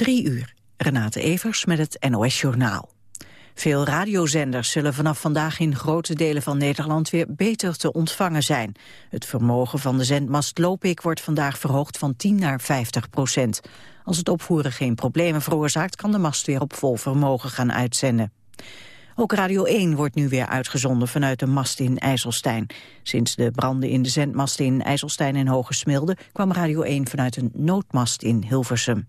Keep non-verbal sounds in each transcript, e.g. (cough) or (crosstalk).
Drie uur. Renate Evers met het NOS Journaal. Veel radiozenders zullen vanaf vandaag in grote delen van Nederland weer beter te ontvangen zijn. Het vermogen van de zendmast Lopik wordt vandaag verhoogd van 10 naar 50 procent. Als het opvoeren geen problemen veroorzaakt, kan de mast weer op vol vermogen gaan uitzenden. Ook Radio 1 wordt nu weer uitgezonden vanuit de mast in IJsselstein. Sinds de branden in de zendmasten in IJsselstein en Hoge Smilde... kwam Radio 1 vanuit een noodmast in Hilversum.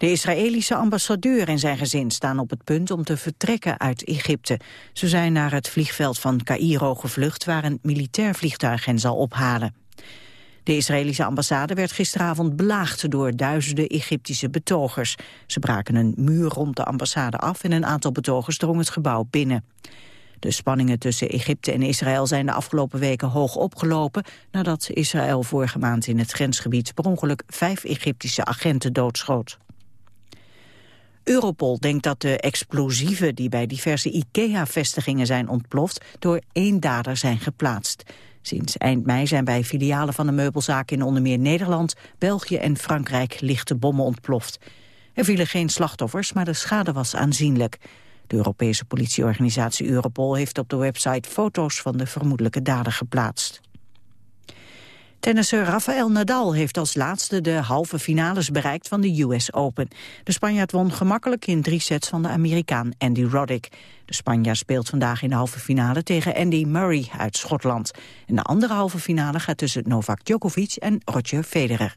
De Israëlische ambassadeur en zijn gezin staan op het punt om te vertrekken uit Egypte. Ze zijn naar het vliegveld van Cairo gevlucht waar een militair vliegtuig hen zal ophalen. De Israëlische ambassade werd gisteravond belaagd door duizenden Egyptische betogers. Ze braken een muur rond de ambassade af en een aantal betogers drong het gebouw binnen. De spanningen tussen Egypte en Israël zijn de afgelopen weken hoog opgelopen... nadat Israël vorige maand in het grensgebied per ongeluk vijf Egyptische agenten doodschoot. Europol denkt dat de explosieven die bij diverse IKEA-vestigingen zijn ontploft... door één dader zijn geplaatst. Sinds eind mei zijn bij filialen van de meubelzaak in onder meer Nederland, België en Frankrijk lichte bommen ontploft. Er vielen geen slachtoffers, maar de schade was aanzienlijk. De Europese politieorganisatie Europol heeft op de website foto's van de vermoedelijke dader geplaatst. Tennisser Rafael Nadal heeft als laatste de halve finales bereikt van de US Open. De Spanjaard won gemakkelijk in drie sets van de Amerikaan Andy Roddick. De Spanjaard speelt vandaag in de halve finale tegen Andy Murray uit Schotland. En de andere halve finale gaat tussen Novak Djokovic en Roger Federer.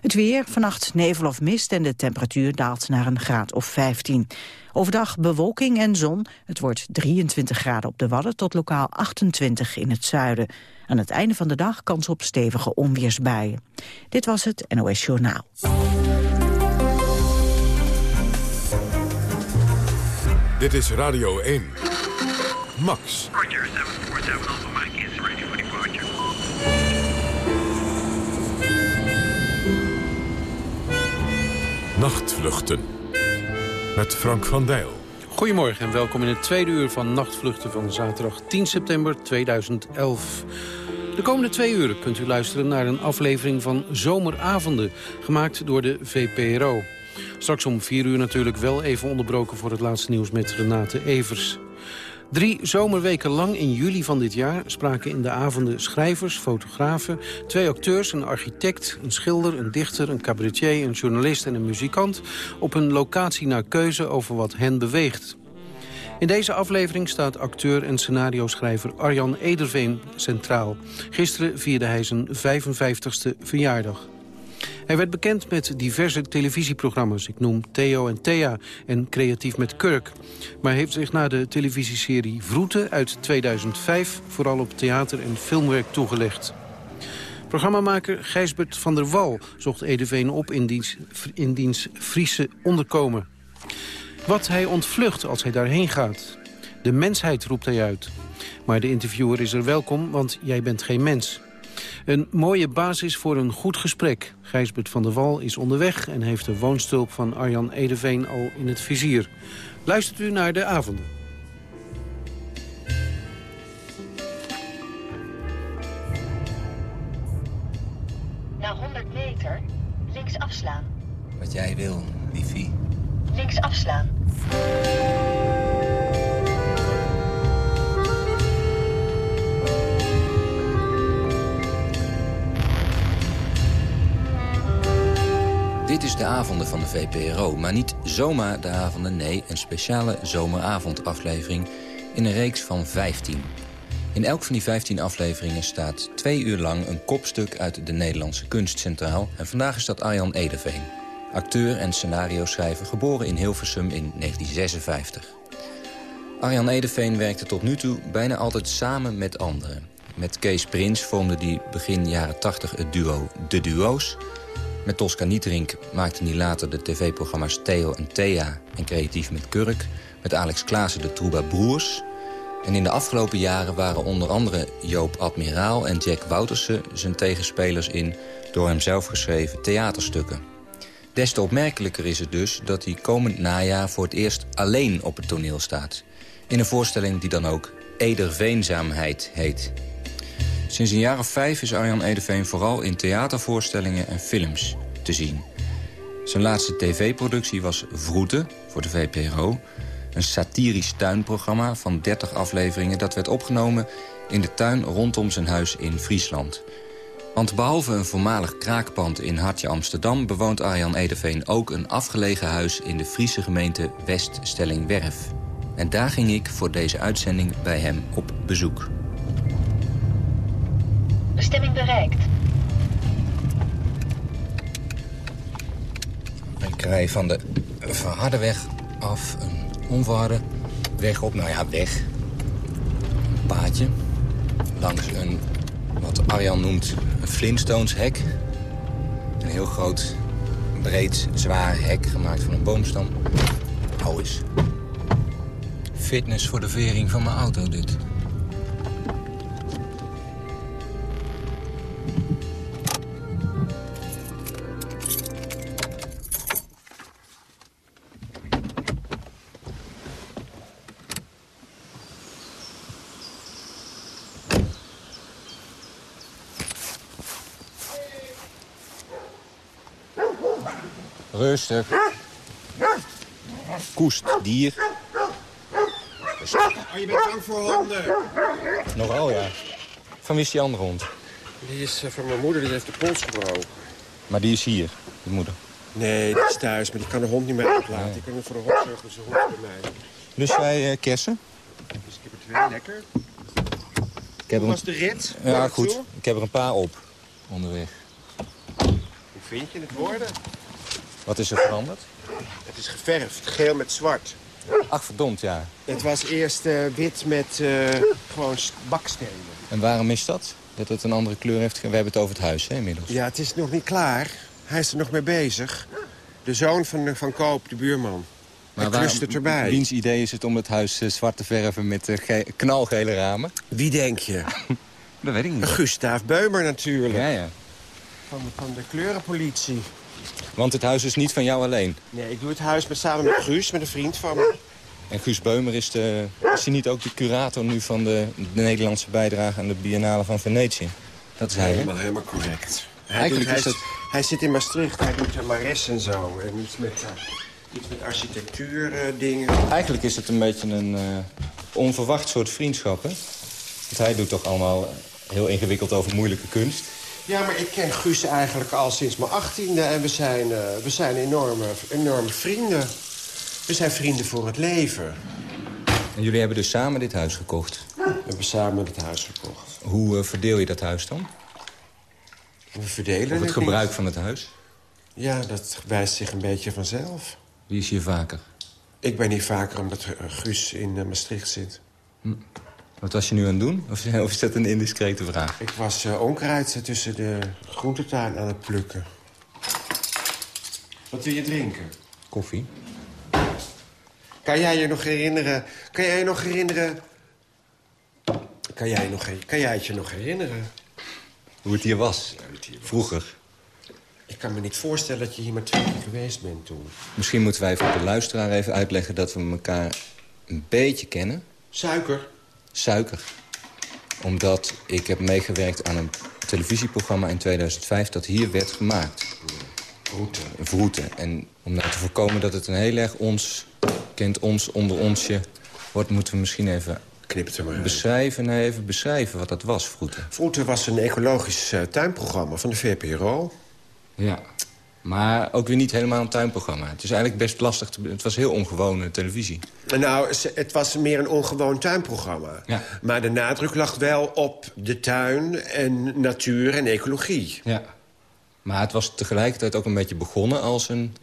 Het weer, vannacht nevel of mist en de temperatuur daalt naar een graad of 15. Overdag bewolking en zon. Het wordt 23 graden op de Wadden tot lokaal 28 in het zuiden. Aan het einde van de dag kans op stevige onweersbuien. Dit was het NOS Journaal. Dit is Radio 1. Max. Nachtvluchten. Met Frank van Dijl. Goedemorgen en welkom in het tweede uur van Nachtvluchten van zaterdag 10 september 2011. De komende twee uur kunt u luisteren naar een aflevering van Zomeravonden, gemaakt door de VPRO. Straks om vier uur natuurlijk wel even onderbroken voor het laatste nieuws met Renate Evers. Drie zomerweken lang in juli van dit jaar spraken in de avonden schrijvers, fotografen, twee acteurs, een architect, een schilder, een dichter, een cabaretier, een journalist en een muzikant op een locatie naar keuze over wat hen beweegt. In deze aflevering staat acteur en scenario-schrijver Arjan Ederveen centraal. Gisteren vierde hij zijn 55ste verjaardag. Hij werd bekend met diverse televisieprogramma's. Ik noem Theo en Thea en Creatief met Kurk. Maar heeft zich na de televisieserie Vroeten uit 2005... vooral op theater- en filmwerk toegelegd. Programmamaker Gijsbert van der Wal zocht Edeveen op in in diens Friese onderkomen. Wat hij ontvlucht als hij daarheen gaat. De mensheid roept hij uit. Maar de interviewer is er welkom, want jij bent geen mens. Een mooie basis voor een goed gesprek. Gijsbert van der Wal is onderweg en heeft de woonstulp van Arjan Edeveen al in het vizier. Luistert u naar de avonden. Na 100 meter links afslaan. Wat jij wil, wifi. Links afslaan. Dit is de avonden van de VPRO, maar niet zomaar de avonden, nee, een speciale zomeravondaflevering in een reeks van 15. In elk van die 15 afleveringen staat twee uur lang een kopstuk uit de Nederlandse kunst centraal. En vandaag is dat Arjan Edeveen, acteur en scenario-schrijver, geboren in Hilversum in 1956. Arjan Edeveen werkte tot nu toe bijna altijd samen met anderen. Met Kees Prins vormde hij begin jaren 80 het duo De Duo's... Met Tosca Nietrink maakte hij later de tv-programma's Theo en Thea en Creatief met Kurk. Met Alex Klaassen de Trouba Broers. En in de afgelopen jaren waren onder andere Joop Admiraal en Jack Woutersen zijn tegenspelers in door hem zelf geschreven theaterstukken. Des te opmerkelijker is het dus dat hij komend najaar voor het eerst alleen op het toneel staat. In een voorstelling die dan ook Ederveenzaamheid heet. Sinds een jaar of vijf is Arjan Edeveen vooral in theatervoorstellingen en films te zien. Zijn laatste tv-productie was Vroeten voor de VPRO. Een satirisch tuinprogramma van 30 afleveringen... dat werd opgenomen in de tuin rondom zijn huis in Friesland. Want behalve een voormalig kraakpand in Hartje Amsterdam... bewoont Arjan Ederveen ook een afgelegen huis... in de Friese gemeente Weststellingwerf. En daar ging ik voor deze uitzending bij hem op bezoek. Bestemming bereikt. Ik rij van de verharde weg af, een onverharde weg op. Nou ja, weg. Een paadje. Langs een, wat Arjan noemt, een Flintstones hek. Een heel groot, breed, zwaar hek gemaakt van een boomstam. Hou eens. Fitness voor de vering van mijn auto, dit. Rustig. Koest, dier. Oh, je bent bang voor honden. Nogal, ja. Van wie is die andere hond? Die is eh, van mijn moeder, die heeft de pols gebroken. Maar die is hier, de moeder. Nee, die is thuis, maar die kan de hond niet meer uitlaten. Ik kan er voor de hond zorgen, dus de hond bij mij. Dus jij eh, kersen? Dus ik heb er twee, lekker. Ik heb Hoe was de rit? Ja, goed. Ik heb er een paar op onderweg. Hoe vind je het worden? Wat is er veranderd? Het is geverfd, geel met zwart. Ach, verdomd, ja. Het was eerst eh, wit met eh, gewoon bakstenen. En waarom is dat? Dat het een andere kleur heeft? We hebben het over het huis, hè, inmiddels. Ja, het is nog niet klaar. Hij is er nog mee bezig. De zoon van, van Koop, de buurman. Hij waar- het erbij. Wiens idee is het om het huis eh, zwart te verven met eh, ge- knalgele ramen? Wie denk je? (laughs) Dat weet ik niet. Gustaaf Beumer natuurlijk. Ja, ja. Van, van de kleurenpolitie. Want het huis is niet van jou alleen. Nee, ik doe het huis met, samen met Guus, met een vriend van me. En Guus Beumer is, de, is hij niet ook de curator nu van de, de Nederlandse bijdrage aan de Biennale van Venetië? Dat is hij, hè? Helemaal, helemaal correct. Hij, Eigenlijk doet, is hij, dat- hij zit in Maastricht, hij doet de Mares en zo. En iets met, uh, iets met architectuur eh, dingen. Eigenlijk is het een beetje een eh, onverwacht soort vriendschap, hè? Want hij doet toch allemaal heel ingewikkeld over moeilijke kunst. Ja, maar ik ken Guus eigenlijk al sinds mijn achttiende. En we zijn, eh, we zijn enorme, enorme vrienden. We zijn vrienden voor het leven. En jullie hebben dus samen dit huis gekocht. We hebben samen het huis gekocht. Hoe eh, verdeel je dat huis dan? We verdelen Of het niet. gebruik van het huis? Ja, dat wijst zich een beetje vanzelf. Wie is hier vaker? Ik ben hier vaker omdat eh, Guus in eh, Maastricht zit. Wat was je nu aan het doen? Of, (laughs) of is dat een indiscrete vraag? Ik was eh, onkruid eh, tussen de groentetuin aan het plukken. Wat wil je drinken? Koffie? Kan jij je nog herinneren... Kan jij je nog herinneren... Kan jij, nog, kan jij het je nog herinneren? Hoe het hier was? hoe het hier was. Vroeger. Ik kan me niet voorstellen dat je hier maar twee keer geweest bent toen. Misschien moeten wij voor de luisteraar even uitleggen... dat we elkaar een beetje kennen. Suiker. Suiker. Omdat ik heb meegewerkt aan een televisieprogramma in 2005... dat hier werd gemaakt. Groeten. Vroeten. En om nou te voorkomen dat het een heel erg ons... kent ons onder onsje wordt... moeten we misschien even maar beschrijven... nee, even beschrijven wat dat was, Vroeten. Vroeger was een ecologisch eh, tuinprogramma van de VPRO. Ja. Maar ook weer niet helemaal een tuinprogramma. Het is eigenlijk best lastig. Te, het was heel ongewone televisie. Nou, het was meer een ongewoon tuinprogramma. Ja. Maar de nadruk lag wel op de tuin en natuur en ecologie. Ja. Maar het was tegelijkertijd ook een beetje begonnen als een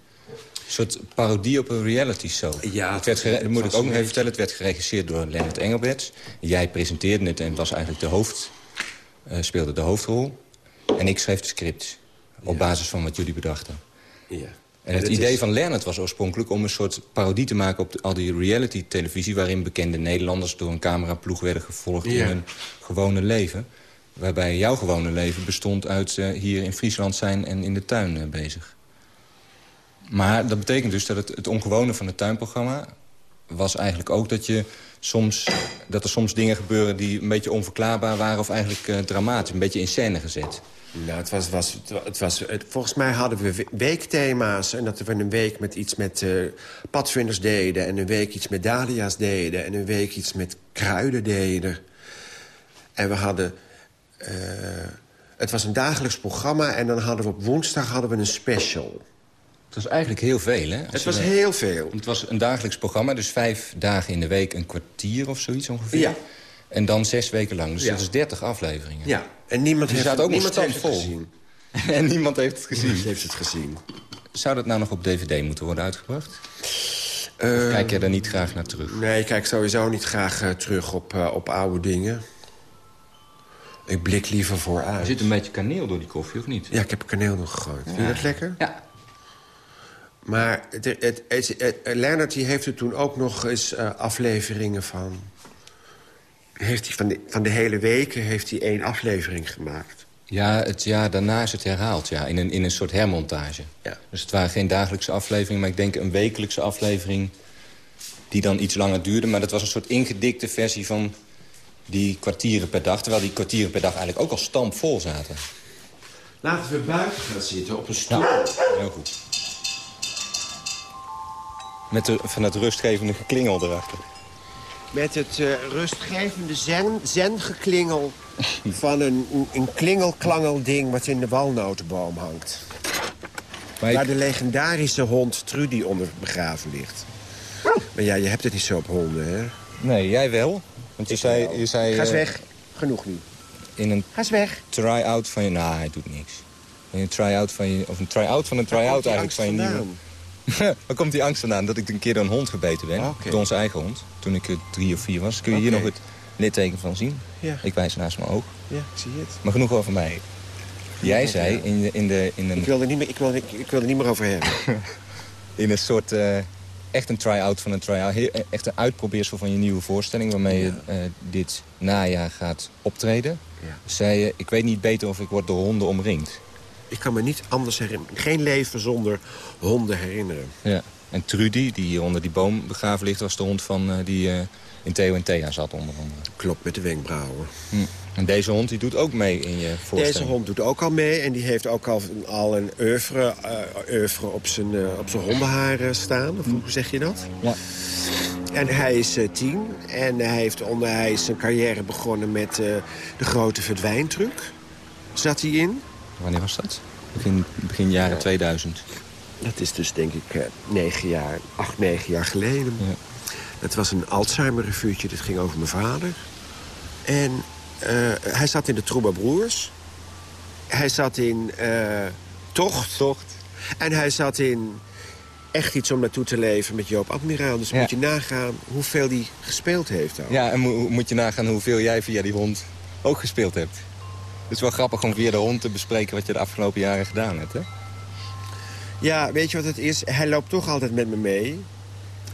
soort parodie op een reality show. Ja, het werd dat moet ik ook nog even vertellen. Het werd geregisseerd door Leonard Engelberts. Jij presenteerde het en het was eigenlijk de hoofd... eh, speelde de hoofdrol. En ik schreef de script. Op basis van wat jullie bedachten. Ja. En het idee is- van Leonard was oorspronkelijk om een soort parodie te maken op de- al die reality-televisie... waarin bekende Nederlanders door een cameraploeg werden gevolgd Ja. in hun gewone leven. Waarbij jouw gewone leven bestond uit eh, hier in Friesland zijn en in de tuin eh, bezig. Maar dat betekent dus dat het, het ongewone van het tuinprogramma was eigenlijk ook dat, je soms, dat er soms dingen gebeuren die een beetje onverklaarbaar waren... of eigenlijk eh, dramatisch, een beetje in scène gezet. Nou, het was, was, het was, het, volgens mij hadden we weekthema's. En dat we een week met iets met uh, padvinders deden... en een week iets met dahlia's deden... en een week iets met kruiden deden. En we hadden... Uh, het was een dagelijks programma en dan hadden we op woensdag hadden we een special. Het was eigenlijk heel veel, hè? Als het was heel veel. Het was een dagelijks programma, dus vijf dagen in de week een kwartier of zoiets ongeveer. Ja. En dan zes weken lang, dus ja. dat is dertig afleveringen. Ja, en niemand heeft, staat ook niemand nog heeft het vol. gezien. (laughs) en niemand heeft het gezien. Niemand heeft het gezien. Zou dat nou nog op dvd moeten worden uitgebracht? Uh, of kijk je er niet graag naar terug? Nee, ik kijk sowieso niet graag uh, terug op, uh, op oude dingen. Ik blik liever vooruit. Er zit een beetje kaneel door die koffie, of niet? Ja, ik heb kaneel nog gegooid. Ja. Vind je dat lekker? Ja. Maar het, het, het, het, Leonard die heeft er toen ook nog eens uh, afleveringen van... Heeft hij van, de, van de hele weken heeft hij één aflevering gemaakt. Ja, het jaar daarna is het herhaald, ja. In een, in een soort hermontage. Ja. Dus het waren geen dagelijkse afleveringen, maar ik denk een wekelijkse aflevering... die dan iets langer duurde. Maar dat was een soort ingedikte versie van die kwartieren per dag. Terwijl die kwartieren per dag eigenlijk ook al stampvol zaten. Laten we buiten gaan zitten op een stoel. Ja, heel goed. Met de, van het rustgevende geklingel erachter. Met het uh, rustgevende zen, zengeklingel van een, een, een klingelklangelding wat in de walnotenboom hangt. Maar Waar de legendarische hond Trudy onder begraven ligt. Maar ja, je hebt het niet zo op honden, hè? Nee, jij wel. Want je zei, je zei... Ga eens weg. Genoeg nu. In een Ga eens weg. try-out van je... Nou, hij doet niks. In een try-out van je... Of een try-out van een try-out eigenlijk van je nieuwe... (laughs) Waar komt die angst vandaan? Dat ik een keer door een hond gebeten ben. Okay. Door onze eigen hond. Toen ik drie of vier was. Kun je okay. hier nog het litteken van zien? Ja. Ik wijs naast mijn oog. Ja, ik zie het. Maar genoeg over mij. Jij zei in, de, in, de, in een... Ik wil er niet meer, ik wil, ik, ik wil er niet meer over hebben. (laughs) in een soort... Uh, echt een try-out van een try-out. Echt een uitprobeersel van je nieuwe voorstelling... waarmee ja. je uh, dit najaar gaat optreden. Ja. Zei je, ik weet niet beter of ik word door honden omringd. Ik kan me niet anders herinneren. Geen leven zonder honden herinneren. Ja. En Trudy, die hier onder die boom begraven ligt... was de hond van, uh, die uh, in Theo en Thea zat onder andere. Klopt, met de wenkbrauwen. Hm. En deze hond die doet ook mee in je voorstelling? Deze hond doet ook al mee. En die heeft ook al, al een oeuvre, uh, oeuvre op zijn, op zijn hondenhaar staan. Of hoe zeg je dat? Ja. En hij is tien. En hij heeft onder hij is zijn carrière begonnen met de grote verdwijntruc. Zat hij in. Wanneer was dat? Begin, begin jaren 2000. Dat is dus denk ik negen jaar, acht, negen jaar geleden. Ja. Het was een Alzheimer-revuutje. Dat ging over mijn vader. En uh, hij zat in de Troeba Broers. Hij zat in uh, Tocht. Tocht. En hij zat in Echt iets om naartoe te leven met Joop Admiraal. Dus Ja. moet je nagaan hoeveel hij gespeeld heeft. Ook. Ja, en mo- moet je nagaan hoeveel jij via die hond ook gespeeld hebt. Het is wel grappig om via de hond te bespreken wat je de afgelopen jaren gedaan hebt, hè? Ja, weet je wat het is? Hij loopt toch altijd met me mee.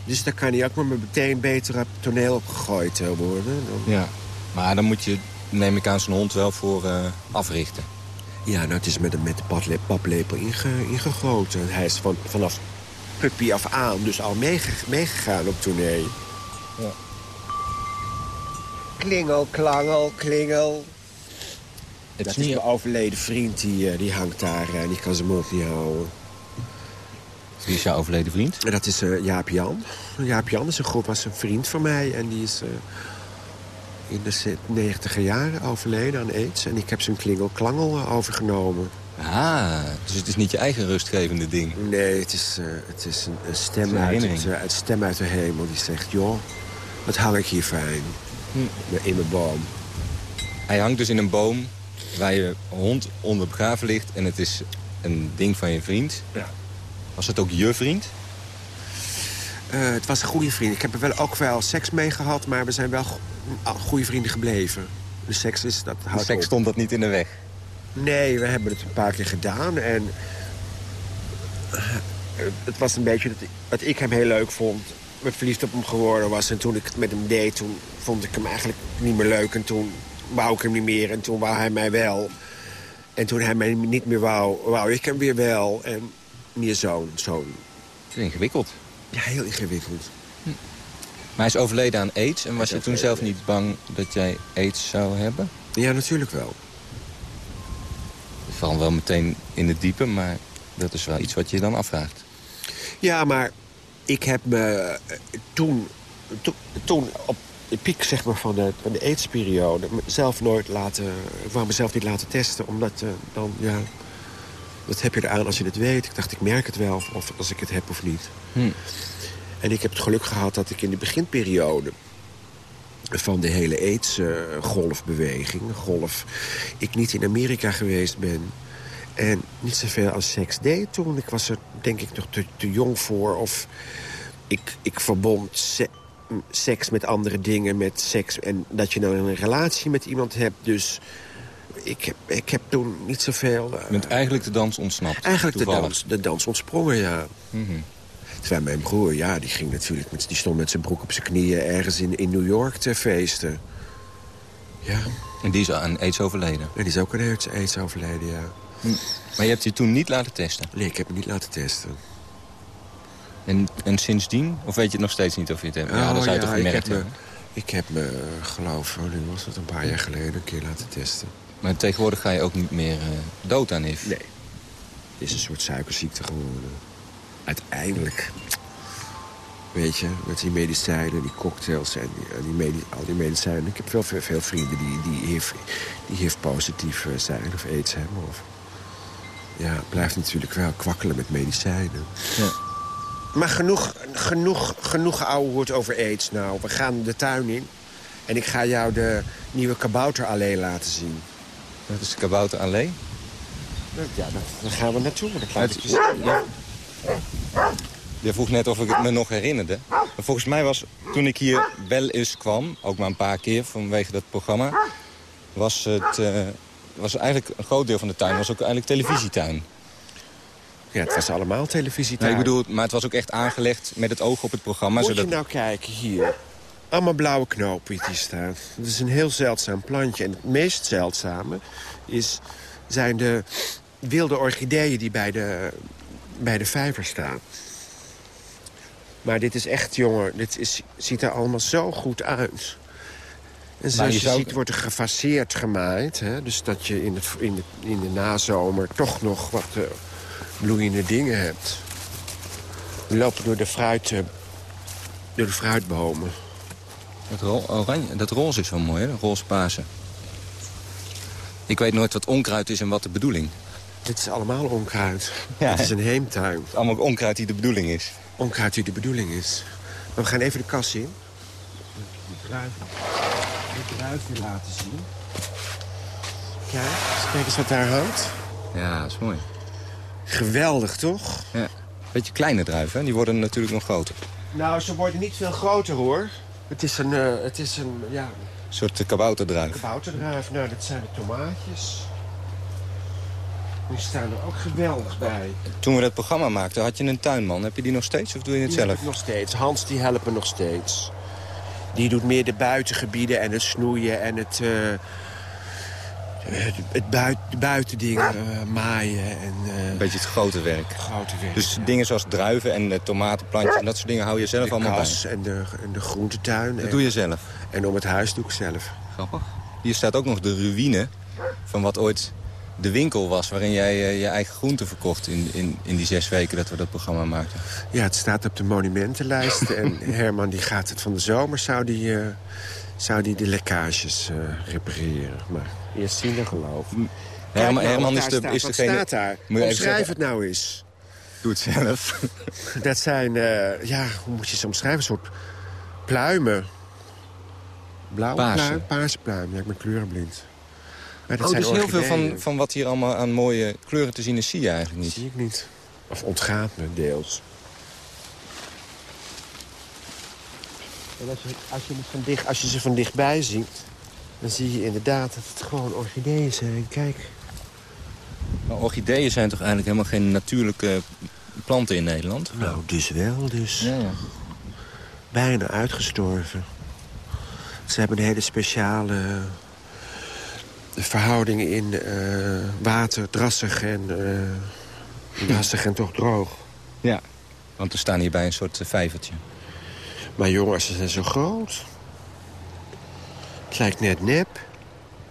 Dus dan kan hij ook maar meteen beter op toneel opgegooid eh, worden. Dan... Ja. Maar dan moet je, neem ik aan, zijn hond wel voor eh, africhten. Ja, nou, het is met, de- met de paplepel inge, ingegoten. Hij is van, vanaf puppy af aan dus al meege- meegegaan op tournee. Ja. Klingel, klangel, klingel. Het Dat is niet... mijn overleden vriend, die, eh, die hangt daar en die kan zijn mond niet houden. Wie is jouw overleden vriend? En dat is eh, Jaap Jan. Jaap Jan is een groep, was een vriend van mij. En die is eh, in de negentiger jaren overleden aan aids. En ik heb zijn klingel-klangel eh, overgenomen. Ah, dus het is niet je eigen rustgevende ding. Nee, het is, eh, het is een, een stem uit, het, eh, stem uit de hemel die zegt... joh, wat hang ik hier fijn Hm. in mijn boom. Hij hangt dus in een boom waar je hond onder begraven ligt... en het is een ding van je vriend. Ja. Was het ook je vriend? Eh, het was een goede vriend. Ik heb er wel ook wel seks mee gehad, maar we zijn wel go- ah, goede vrienden gebleven. De seks is, dat De seks op. stond dat niet in de weg. Nee, we hebben het een paar keer gedaan. En eh, het was een beetje dat ik, wat ik hem heel leuk vond. Me verliefd op hem geworden was. En toen ik het met hem deed, toen vond ik hem eigenlijk niet meer leuk. En toen wou ik hem niet meer. En toen wou hij mij wel. En toen hij mij niet meer wou, wou ik hem weer wel. En meer Het is ingewikkeld. ja, heel ingewikkeld. Maar hij is overleden aan aids. En was je toen zelf niet bang dat jij aids zou hebben? Ja, natuurlijk wel. val wel meteen in het diepe, maar dat is wel iets wat je dan afvraagt. Ja, maar ik heb me eh, toen, toen, toen op de piek zeg maar, van de, van de aidsperiode... zelf nooit laten, ik wou mezelf niet laten testen, omdat uh, dan, ja... Wat heb je eraan als je het weet? Ik dacht, ik merk het wel, of als ik het heb of niet. Hm. En ik heb het geluk gehad dat ik in de beginperiode van de hele AIDS-golfbeweging, golf, ik niet in Amerika geweest ben. En niet zoveel aan seks deed toen. Ik was er denk ik nog te, te jong voor. Of ik, ik verbond seks met andere dingen, met seks. En dat je nou een relatie met iemand hebt. Dus ik heb, ik heb toen niet zoveel... Je bent eigenlijk de dans ontsnapt? Eigenlijk de dans, de dans ontsprongen, ja. Mm Terwijl mijn broer, ja, die ging natuurlijk met, die stond met zijn broek op zijn knieën ergens in, in New York te feesten. Ja. En die is aan aids overleden? En die is ook aan aids overleden, ja. Maar je hebt je toen niet laten testen? Nee, ik heb me niet laten testen. En, en sindsdien? Of weet je het nog steeds niet of je het hebt? ja, dat zou je toch gemerkt ik heb, me, ik heb me, geloof, nu was het een paar jaar geleden, een keer laten testen. Maar tegenwoordig ga je ook niet meer uh, dood aan HIV? Nee. Het is een soort suikerziekte geworden uiteindelijk... Weet je, met die medicijnen, die cocktails en die, die al die medicijnen. Ik heb veel, veel, veel vrienden die, die, HIV, die HIV positief eh, zijn of aids hebben. Of, ja, het blijft natuurlijk wel kwakkelen met medicijnen. Ja. Maar genoeg, genoeg, genoeg ouwe woord over aids nou. We gaan de tuin in. En ik ga jou de nieuwe kabouterallee laten zien. Wat is de kabouterallee? Ja, daar gaan we naartoe. Dat je ja. Je vroeg net of ik het me nog herinnerde. Maar volgens mij was, toen ik hier wel eens kwam, ook maar een paar keer vanwege dat programma... was het uh, was eigenlijk een groot deel van de tuin was ook eigenlijk televisietuin. Ja, het was allemaal televisietuin. Nee, ik bedoel, maar het was ook echt aangelegd met het oog op het programma. Moet zodat... je nou kijken, hier. Allemaal blauwe knopen die staan. Dat is een heel zeldzaam plantje. En het meest zeldzame is, zijn de wilde orchideeën die bij de bij de vijver staan. Maar dit is echt, jongen, dit is, ziet er allemaal zo goed uit. En zoals je, ziet wordt er gefaseerd gemaaid. Hè? Dus dat je in, het, in, de, in de nazomer toch nog wat uh, bloeiende dingen hebt. We lopen door de, fruit, uh, door de fruitbomen. Dat, ro oranje, dat roze is wel mooi, hè? roze pasen. Ik weet nooit wat onkruid is en wat de bedoeling. Dit is allemaal onkruid. (laughs) Ja, het is een heemtuin. Het is allemaal onkruid die de bedoeling is. Onkruid die de bedoeling is. Maar we gaan even de kas in. De druiven laten zien. Kijk, kijk eens wat daar hangt. Ja, dat is mooi. Geweldig, toch? Ja. Beetje kleine druiven, die worden natuurlijk nog groter. Nou, ze worden niet veel groter, hoor. Het is een, uh, het is een, ja... Een soort kabouterdruif. Kabouterdruif, nou, dat zijn de tomaatjes. Die staan er ook geweldig bij. Toen we dat programma maakten, had je een tuinman. Heb je die nog steeds of doe je het die zelf? Heb ik nog steeds. Hans die helpen nog steeds. Die doet meer de buitengebieden en het snoeien en het... Uh, het buiten, de buitendingen uh, maaien. En, uh, een beetje het grote werk. Grote werk, Dus dingen zoals druiven en uh, tomatenplantjes en dat soort dingen hou je zelf de allemaal bij? en de, en de groentetuin. Dat en, doe je zelf? En om het huis doe ik zelf. Grappig. Hier staat ook nog de ruïne van wat ooit de winkel was waarin jij je eigen groenten verkocht in, in, in die zes weken dat we dat programma maakten. Ja, het staat op de monumentenlijst. en Herman die gaat het van de zomer, zou die, zou die de lekkages uh, repareren. Maar eerst zien dan geloof. Herman, nou, Herman is, de, staat, is wat degene... staat daar? Omschrijf het nou eens. Doe het zelf. (laughs) dat zijn, ja, hoe moet je ze omschrijven? Een soort pluimen. Blauwe Paarse. pluim, paarse pluim. Ja, ik ben kleurenblind. Maar dat oh, zijn dus heel veel van, van wat hier allemaal aan mooie kleuren te zien is, zie je eigenlijk niet. zie ik niet. Of ontgaat me deels. En als je, als, je het van dicht, als je ze van dichtbij ziet... dan zie je inderdaad dat het gewoon orchideeën zijn. Kijk. Maar orchideeën zijn toch eigenlijk helemaal geen natuurlijke planten in Nederland? Nou, dus wel, dus. Ja, ja. Bijna uitgestorven. Ze hebben een hele speciale verhouding in uh, water, drassig en, uh, drassig en toch droog. Ja, want we staan hier bij een soort vijvertje. Maar jongens, ze zijn zo groot. Het lijkt net nep.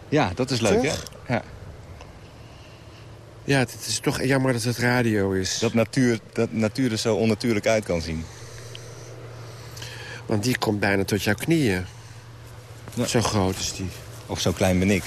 Ja, dat is leuk, Toch? hè? Ja. Ja, het is toch jammer dat het radio is. Dat natuur, dat natuur er zo onnatuurlijk uit kan zien. Want die komt bijna tot jouw knieën. Ja. Zo groot is die. Of zo klein ben ik.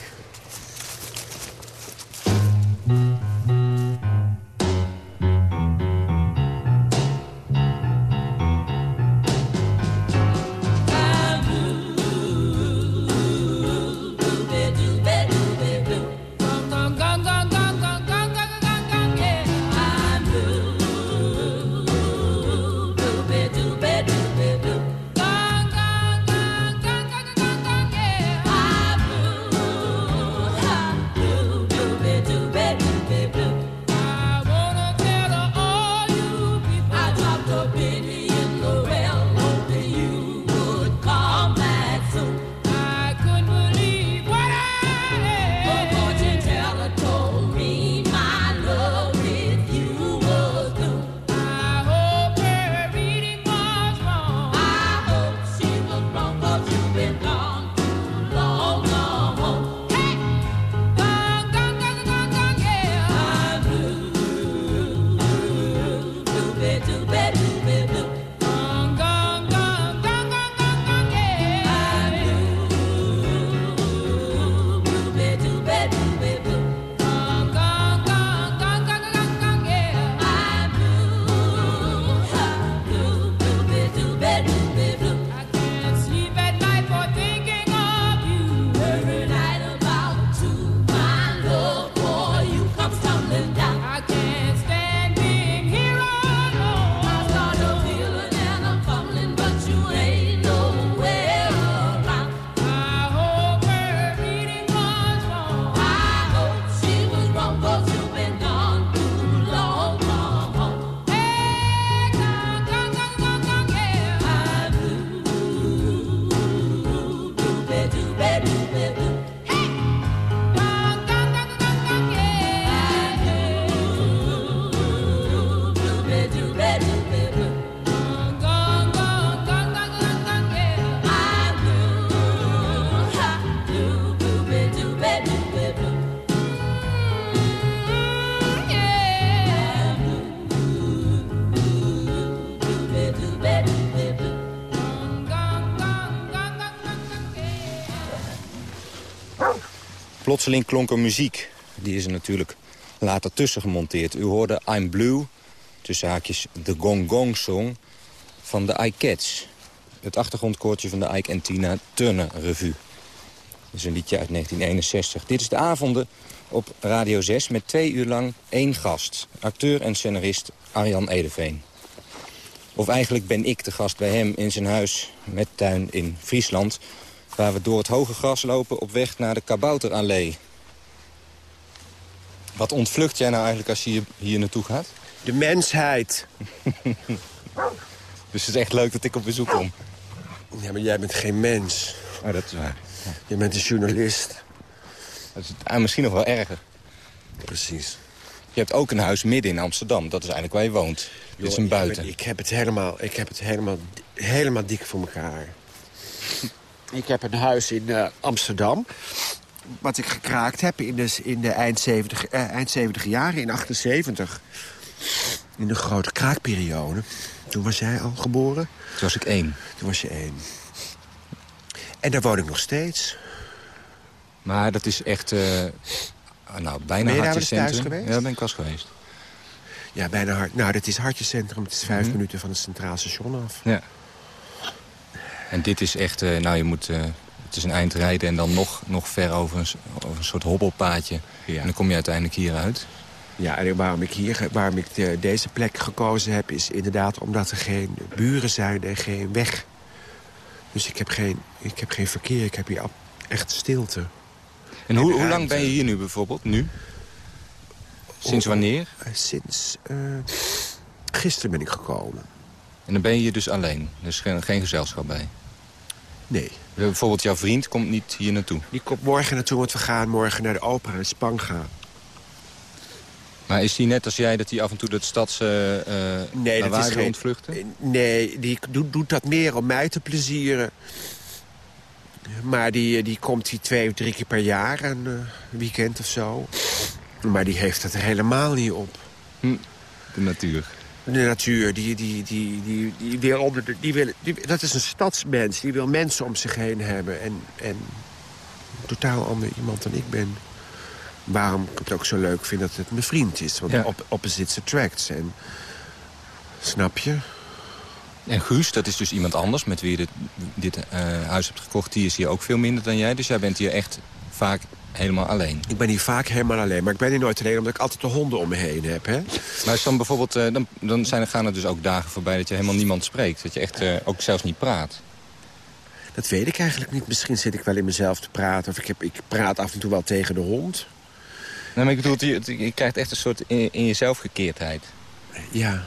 Plotseling klonk er muziek. Die is er natuurlijk later tussen gemonteerd. U hoorde I'm Blue, tussen haakjes de Gong Gong Song van de iCats. Het achtergrondkoortje van de Ike en Tina Turner Revue. Dat is een liedje uit 1961. Dit is de avonden op Radio 6 met twee uur lang één gast. Acteur en scenarist Arjan Edeveen. Of eigenlijk ben ik de gast bij hem in zijn huis met tuin in Friesland... waar we door het hoge gras lopen op weg naar de Kabouterallee. Wat ontvlucht jij nou eigenlijk als je hier, hier naartoe gaat? De mensheid. (laughs) Dus het is echt leuk dat ik op bezoek kom. Ja, maar jij bent geen mens. Oh, dat is waar. Je bent een journalist. Dat is ah, misschien nog wel erger. Precies. Je hebt ook een huis midden in Amsterdam. Dat is eigenlijk waar je woont. Dit is een buiten. Ik, ik heb het helemaal, ik heb het helemaal, helemaal dik voor elkaar. Ik heb een huis in eh, Amsterdam. Wat ik gekraakt heb in de, in de eind, 70, eh, eind 70 jaren, in 78. In de grote kraakperiode. Toen was jij al geboren. Toen was ik één. Toen was je één. En daar woon ik nog steeds. Maar dat is echt... eh, nou, bijna Ben je daar hartje wel eens thuis centrum. geweest? Ja, daar ben ik eens geweest. Ja, bijna hard. Nou, dat is Hartjecentrum. Het is vijf Mhm. minuten van het Centraal Station af. Ja. En dit is echt... eh, nou, je moet... eh, het is een eind rijden en dan nog, nog ver over een, over een soort hobbelpaadje. Ja. En dan kom je uiteindelijk hieruit. Ja, en waarom ik hier waarom ik de- deze plek gekozen heb... is inderdaad omdat er geen buren zijn en geen weg. Dus ik heb geen, ik heb geen verkeer. Ik heb hier echt stilte. En hoe, hoe lang ben je hier nu bijvoorbeeld? Nu? Sinds wanneer? Eh, sinds eh, gisteren ben ik gekomen. En dan ben je dus alleen. Dus geen, geen gezelschap bij. Nee. Bijvoorbeeld jouw vriend komt niet hier naartoe. Die komt morgen naartoe, want we gaan morgen naar de opera in Spanga. Maar is die net als jij dat hij af en toe de stads uh, Nee, dat is geen... ontvluchten? Eh, Nee, die doet, doet dat meer om mij te plezieren. Maar die, die komt hier twee of drie keer per jaar, een uh, weekend of zo. Maar die heeft het er helemaal niet op. Hm, de natuur. De natuur, die, die, die, die, die wil onder de, die wil, die, dat is een stadsmens. Die wil mensen om zich heen hebben. En, en een totaal ander iemand dan ik ben. Waarom ik het ook zo leuk vind dat het mijn vriend is. Want Ja. op, opposites attracts. En, snap je? En Guus, dat is dus iemand anders met wie je dit, dit eh, huis hebt gekocht. Die is hier ook veel minder dan jij. Dus jij bent hier echt vaak helemaal alleen. Ik ben hier vaak helemaal alleen. Maar ik ben hier nooit alleen omdat ik altijd de honden om me heen heb. Hè? Maar is dan bijvoorbeeld, eh, dan, dan zijn, er- gaan er dus ook dagen voorbij dat je helemaal niemand spreekt. Dat je echt eh, ook zelfs niet praat. Dat weet ik eigenlijk niet. Misschien zit ik wel in mezelf te praten. Of ik, heb, ik praat af en toe wel tegen de hond. Nee, maar ik bedoel, je, je krijgt echt een soort in, in jezelf gekeerdheid. Ja,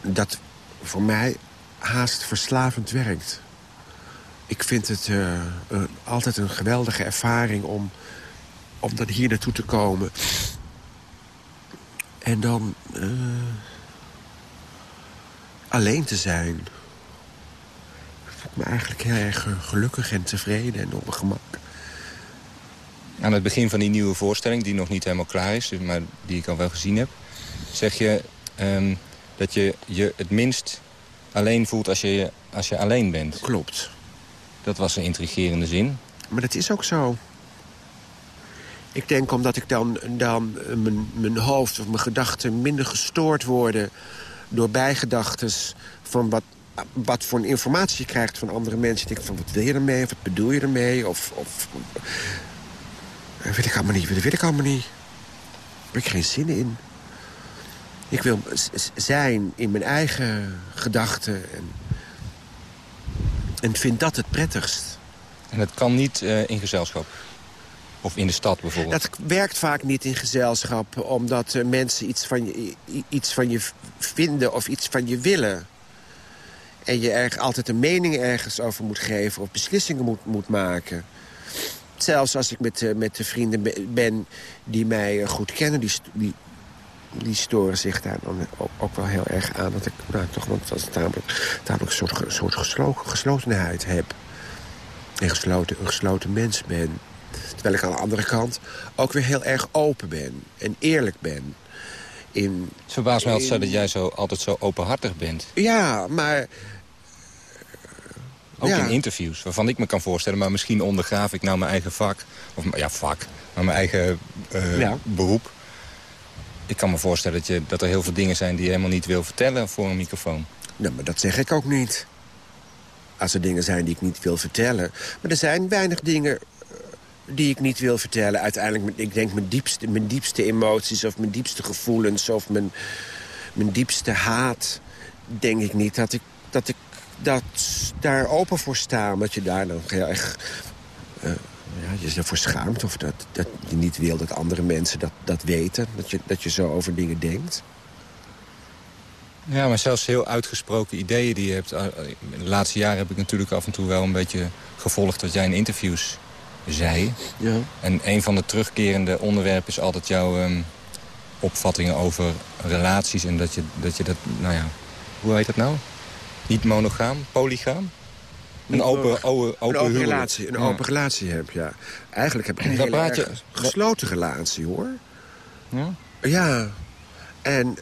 dat voor mij haast verslavend werkt. Ik vind het eh, een- altijd een geweldige ervaring om, om dan hier naartoe te komen. En dan eh, alleen te zijn. Ik voel me eigenlijk heel erg eh, gelukkig en tevreden en op mijn gemak. Aan het begin van die nieuwe voorstelling, die nog niet helemaal klaar is... maar die ik al wel gezien heb... zeg je ehm, dat je je het minst alleen voelt als je, als je alleen bent. Klopt. Dat was een intrigerende zin. Maar dat is ook zo. Ik denk omdat ik dan, dan eh, mijn, mijn hoofd of mijn gedachten minder gestoord worden... door bijgedachtes van wat, wat voor informatie je krijgt van andere mensen. Ik denk van, wat wil je ermee? Of wat bedoel je ermee? Of, of dat weet ik allemaal niet. Dat weet ik allemaal niet. Daar heb ik geen zin in. Ik wil zijn in mijn eigen gedachten. En, en vind dat het prettigst. En dat kan niet eh, in gezelschap. Of in de stad bijvoorbeeld. Dat werkt vaak niet in gezelschap, omdat mensen iets van, je, iets van je vinden of iets van je willen. En je er altijd een mening ergens over moet geven of beslissingen moet, moet maken. Zelfs als ik met, eh, met de vrienden be- ben die mij eh, goed kennen, die, die, die storen zich daar dan ook, wel heel erg aan. Dat ik nou, toch wel dat ik tamelijk, tamelijk een soort, ge- soort geslo- geslotenheid heb. En gesloten, een gesloten mens ben. Terwijl ik aan de andere kant ook weer heel erg open ben. En eerlijk ben. In, Het verbaast mij altijd dat jij zo, altijd zo openhartig bent. Ja, maar... Ook Ja. in interviews, waarvan ik me kan voorstellen... maar misschien ondergraaf ik nou mijn eigen vak. Of ja, vak, maar mijn eigen eh, Ja. beroep. Ik kan me voorstellen dat, je, dat er heel veel dingen zijn... die je helemaal niet wil vertellen voor een microfoon. Nou, maar dat zeg ik ook niet. Als er dingen zijn die ik niet wil vertellen. Maar er zijn weinig dingen die ik niet wil vertellen. Uiteindelijk, ik denk mijn diepste, mijn diepste emoties... of mijn diepste gevoelens of mijn, mijn diepste haat... denk ik niet dat ik, dat ik dat daar open voor sta. Omdat je daar dan heel erg... eh, ja, je ervoor schaamt of dat, dat je niet wil dat andere mensen dat, dat weten. Dat je, dat je zo over dingen denkt. Ja, maar zelfs heel uitgesproken ideeën die je hebt. eh, De laatste jaren heb ik natuurlijk af en toe wel een beetje gevolgd... wat jij in interviews zei. Ja. En een van de terugkerende onderwerpen is altijd jouw ehm, opvattingen over relaties. En dat je, dat je dat, nou ja, hoe heet dat nou? Niet monogaam, polygaam? Een open, open, open, een open relatie, een Ja. open relatie heb, ja. Eigenlijk heb ik een hele je- gesloten relatie, hoor. Ja? Ja. En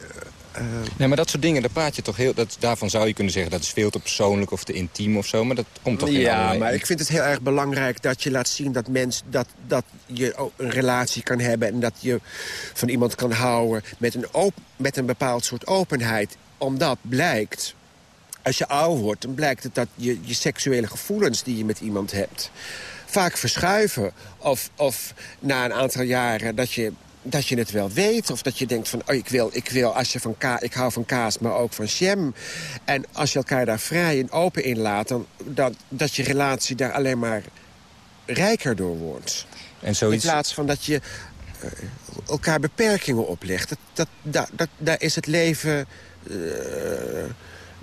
eh, Nee, maar dat soort dingen, daar praat je toch heel... Dat, daarvan zou je kunnen zeggen dat is veel te persoonlijk of te intiem of zo. Maar dat komt toch in ja, maar ik vind het heel erg belangrijk dat je laat zien dat, mens, dat, dat je een relatie kan hebben... en dat je van iemand kan houden met een, op, met een bepaald soort openheid. Omdat blijkt, als je ouder wordt, dan blijkt het dat je, je seksuele gevoelens die je met iemand hebt... vaak verschuiven. Of, of na een aantal jaren dat je dat je het wel weet. Of dat je denkt van, oh, ik wil, ik wil als je van ka ik hou van kaas, maar ook van jam. En als je elkaar daar vrij en open in laat... dan dat, dat je relatie daar alleen maar rijker door wordt. En zoiets... In plaats van dat je eh, elkaar beperkingen oplegt. Dat, dat, daar, dat, daar is het leven... eh,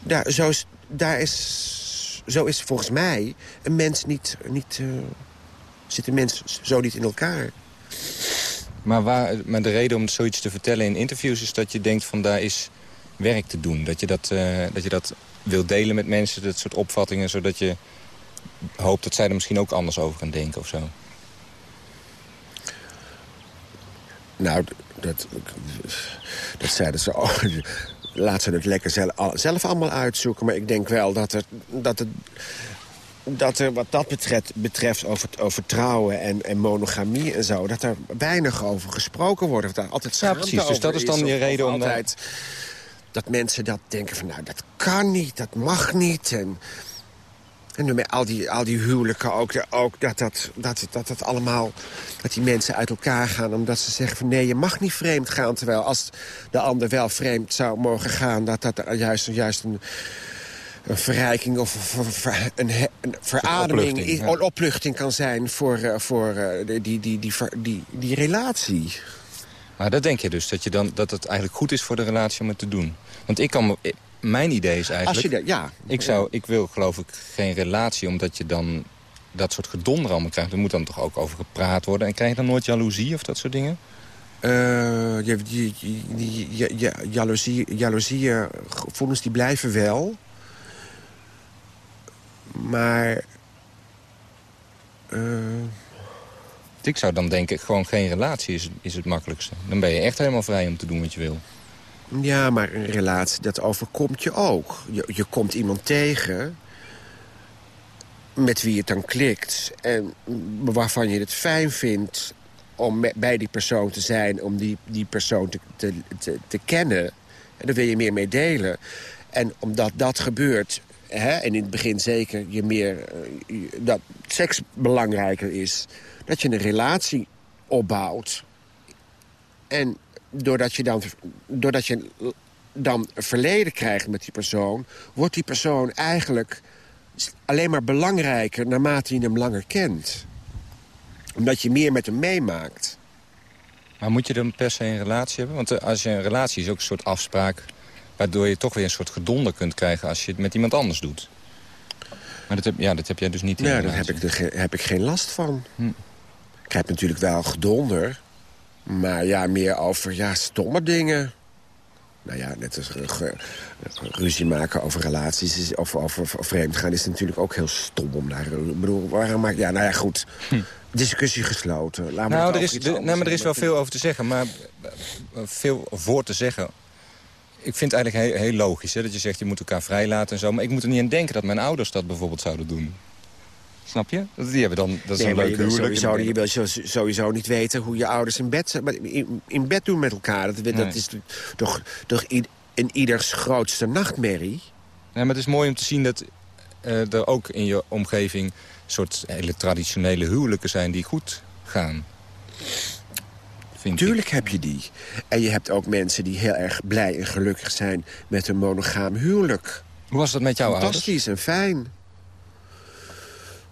daar, zo, is, daar is, zo is volgens mij een mens niet... niet eh, zit een mens zo niet in elkaar. Maar, waar, maar de reden om zoiets te vertellen in interviews is dat je denkt van daar is werk te doen. Dat je dat, eh, dat, je dat wilt delen met mensen, dat soort opvattingen, zodat je hoopt dat zij er misschien ook anders over gaan denken of zo. Nou, dat, dat zeiden ze... Oh, (laughs) laat ze het lekker zelf, zelf allemaal uitzoeken. Maar ik denk wel dat er, dat het dat er wat dat betreft, betreft over, over trouwen en, en monogamie en zo... dat er weinig over gesproken wordt. Of daar altijd ja, precies. Dus dat is dan je reden om... Altijd, dat mensen dat denken van, nou, dat kan niet, dat mag niet. En, en met al die, al die huwelijken ook, ook dat, dat, dat, dat, dat allemaal... dat die mensen uit elkaar gaan omdat ze zeggen van... nee, je mag niet vreemd gaan. Terwijl als de ander wel vreemd zou mogen gaan... dat dat juist, juist een een verrijking of een, een verademing, een opluchting kan zijn voor, uh, voor uh, die, die, die, die, die, die relatie. Maar dat denk je dus, dat, je dan, dat het eigenlijk goed is voor de relatie om het te doen? Want ik kan mijn idee is eigenlijk... Als je de, ja. Ik, zou, ik wil geloof ik geen relatie, omdat je dan dat soort gedonder allemaal krijgt. Er moet dan toch ook over gepraat worden. En krijg je dan nooit jaloezie of dat soort dingen? Uh, die, jaloezie, jaloezie gevoelens die blijven wel. Maar... Uh... Ik zou dan denken, gewoon geen relatie is, is het makkelijkste. Dan ben je echt helemaal vrij om te doen wat je wil. Ja, maar een relatie, dat overkomt je ook. Je, je komt iemand tegen met wie het dan klikt... en waarvan je het fijn vindt om bij die persoon te zijn... om die, die persoon te, te, te, te kennen. En daar wil je meer mee delen. En omdat dat gebeurt, en in het begin zeker je meer, eh, dat seks belangrijker is... dat je een relatie opbouwt. En doordat je dan, doordat je dan verleden krijgt met die persoon... wordt die persoon eigenlijk alleen maar belangrijker naarmate je hem langer kent. Omdat je meer met hem meemaakt. Maar moet je dan per se een relatie hebben? Want eh, als je een relatie is ook een soort afspraak... waardoor je toch weer een soort gedonder kunt krijgen als je het met iemand anders doet. Maar dat heb, ja, dat heb jij dus niet in Ja, daar heb ik, heb ik geen last van. Hm. Ik heb natuurlijk wel gedonder. Maar ja, meer over ja, stomme dingen. Nou ja, net als ruzie maken over relaties of over vreemd gaan... is natuurlijk ook heel stom om daar... Ik bedoel, waarom maak... Ja, nou ja, goed. Hm. Discussie gesloten. Laat nou, er is, de, nee, maar er is wel veel over te zeggen. Maar veel voor te zeggen. Ik vind het eigenlijk heel, heel logisch hè, dat je zegt... je moet elkaar vrijlaten en zo. Maar ik moet er niet aan denken dat mijn ouders dat bijvoorbeeld zouden doen. Snap je? Die hebben dan, dat is nee, een leuke huwelijk. Sowieso, je wil sowieso niet weten hoe je ouders in bed, in, in bed doen met elkaar. Dat, dat is toch, toch in ieders grootste nachtmerrie. Nee, maar het is mooi om te zien dat uh, er ook in je omgeving... soort hele traditionele huwelijken zijn die goed gaan. Tuurlijk heb je die. En je hebt ook mensen die heel erg blij en gelukkig zijn... met een monogaam huwelijk. Hoe was dat met jouw ouders? Fantastisch en fijn.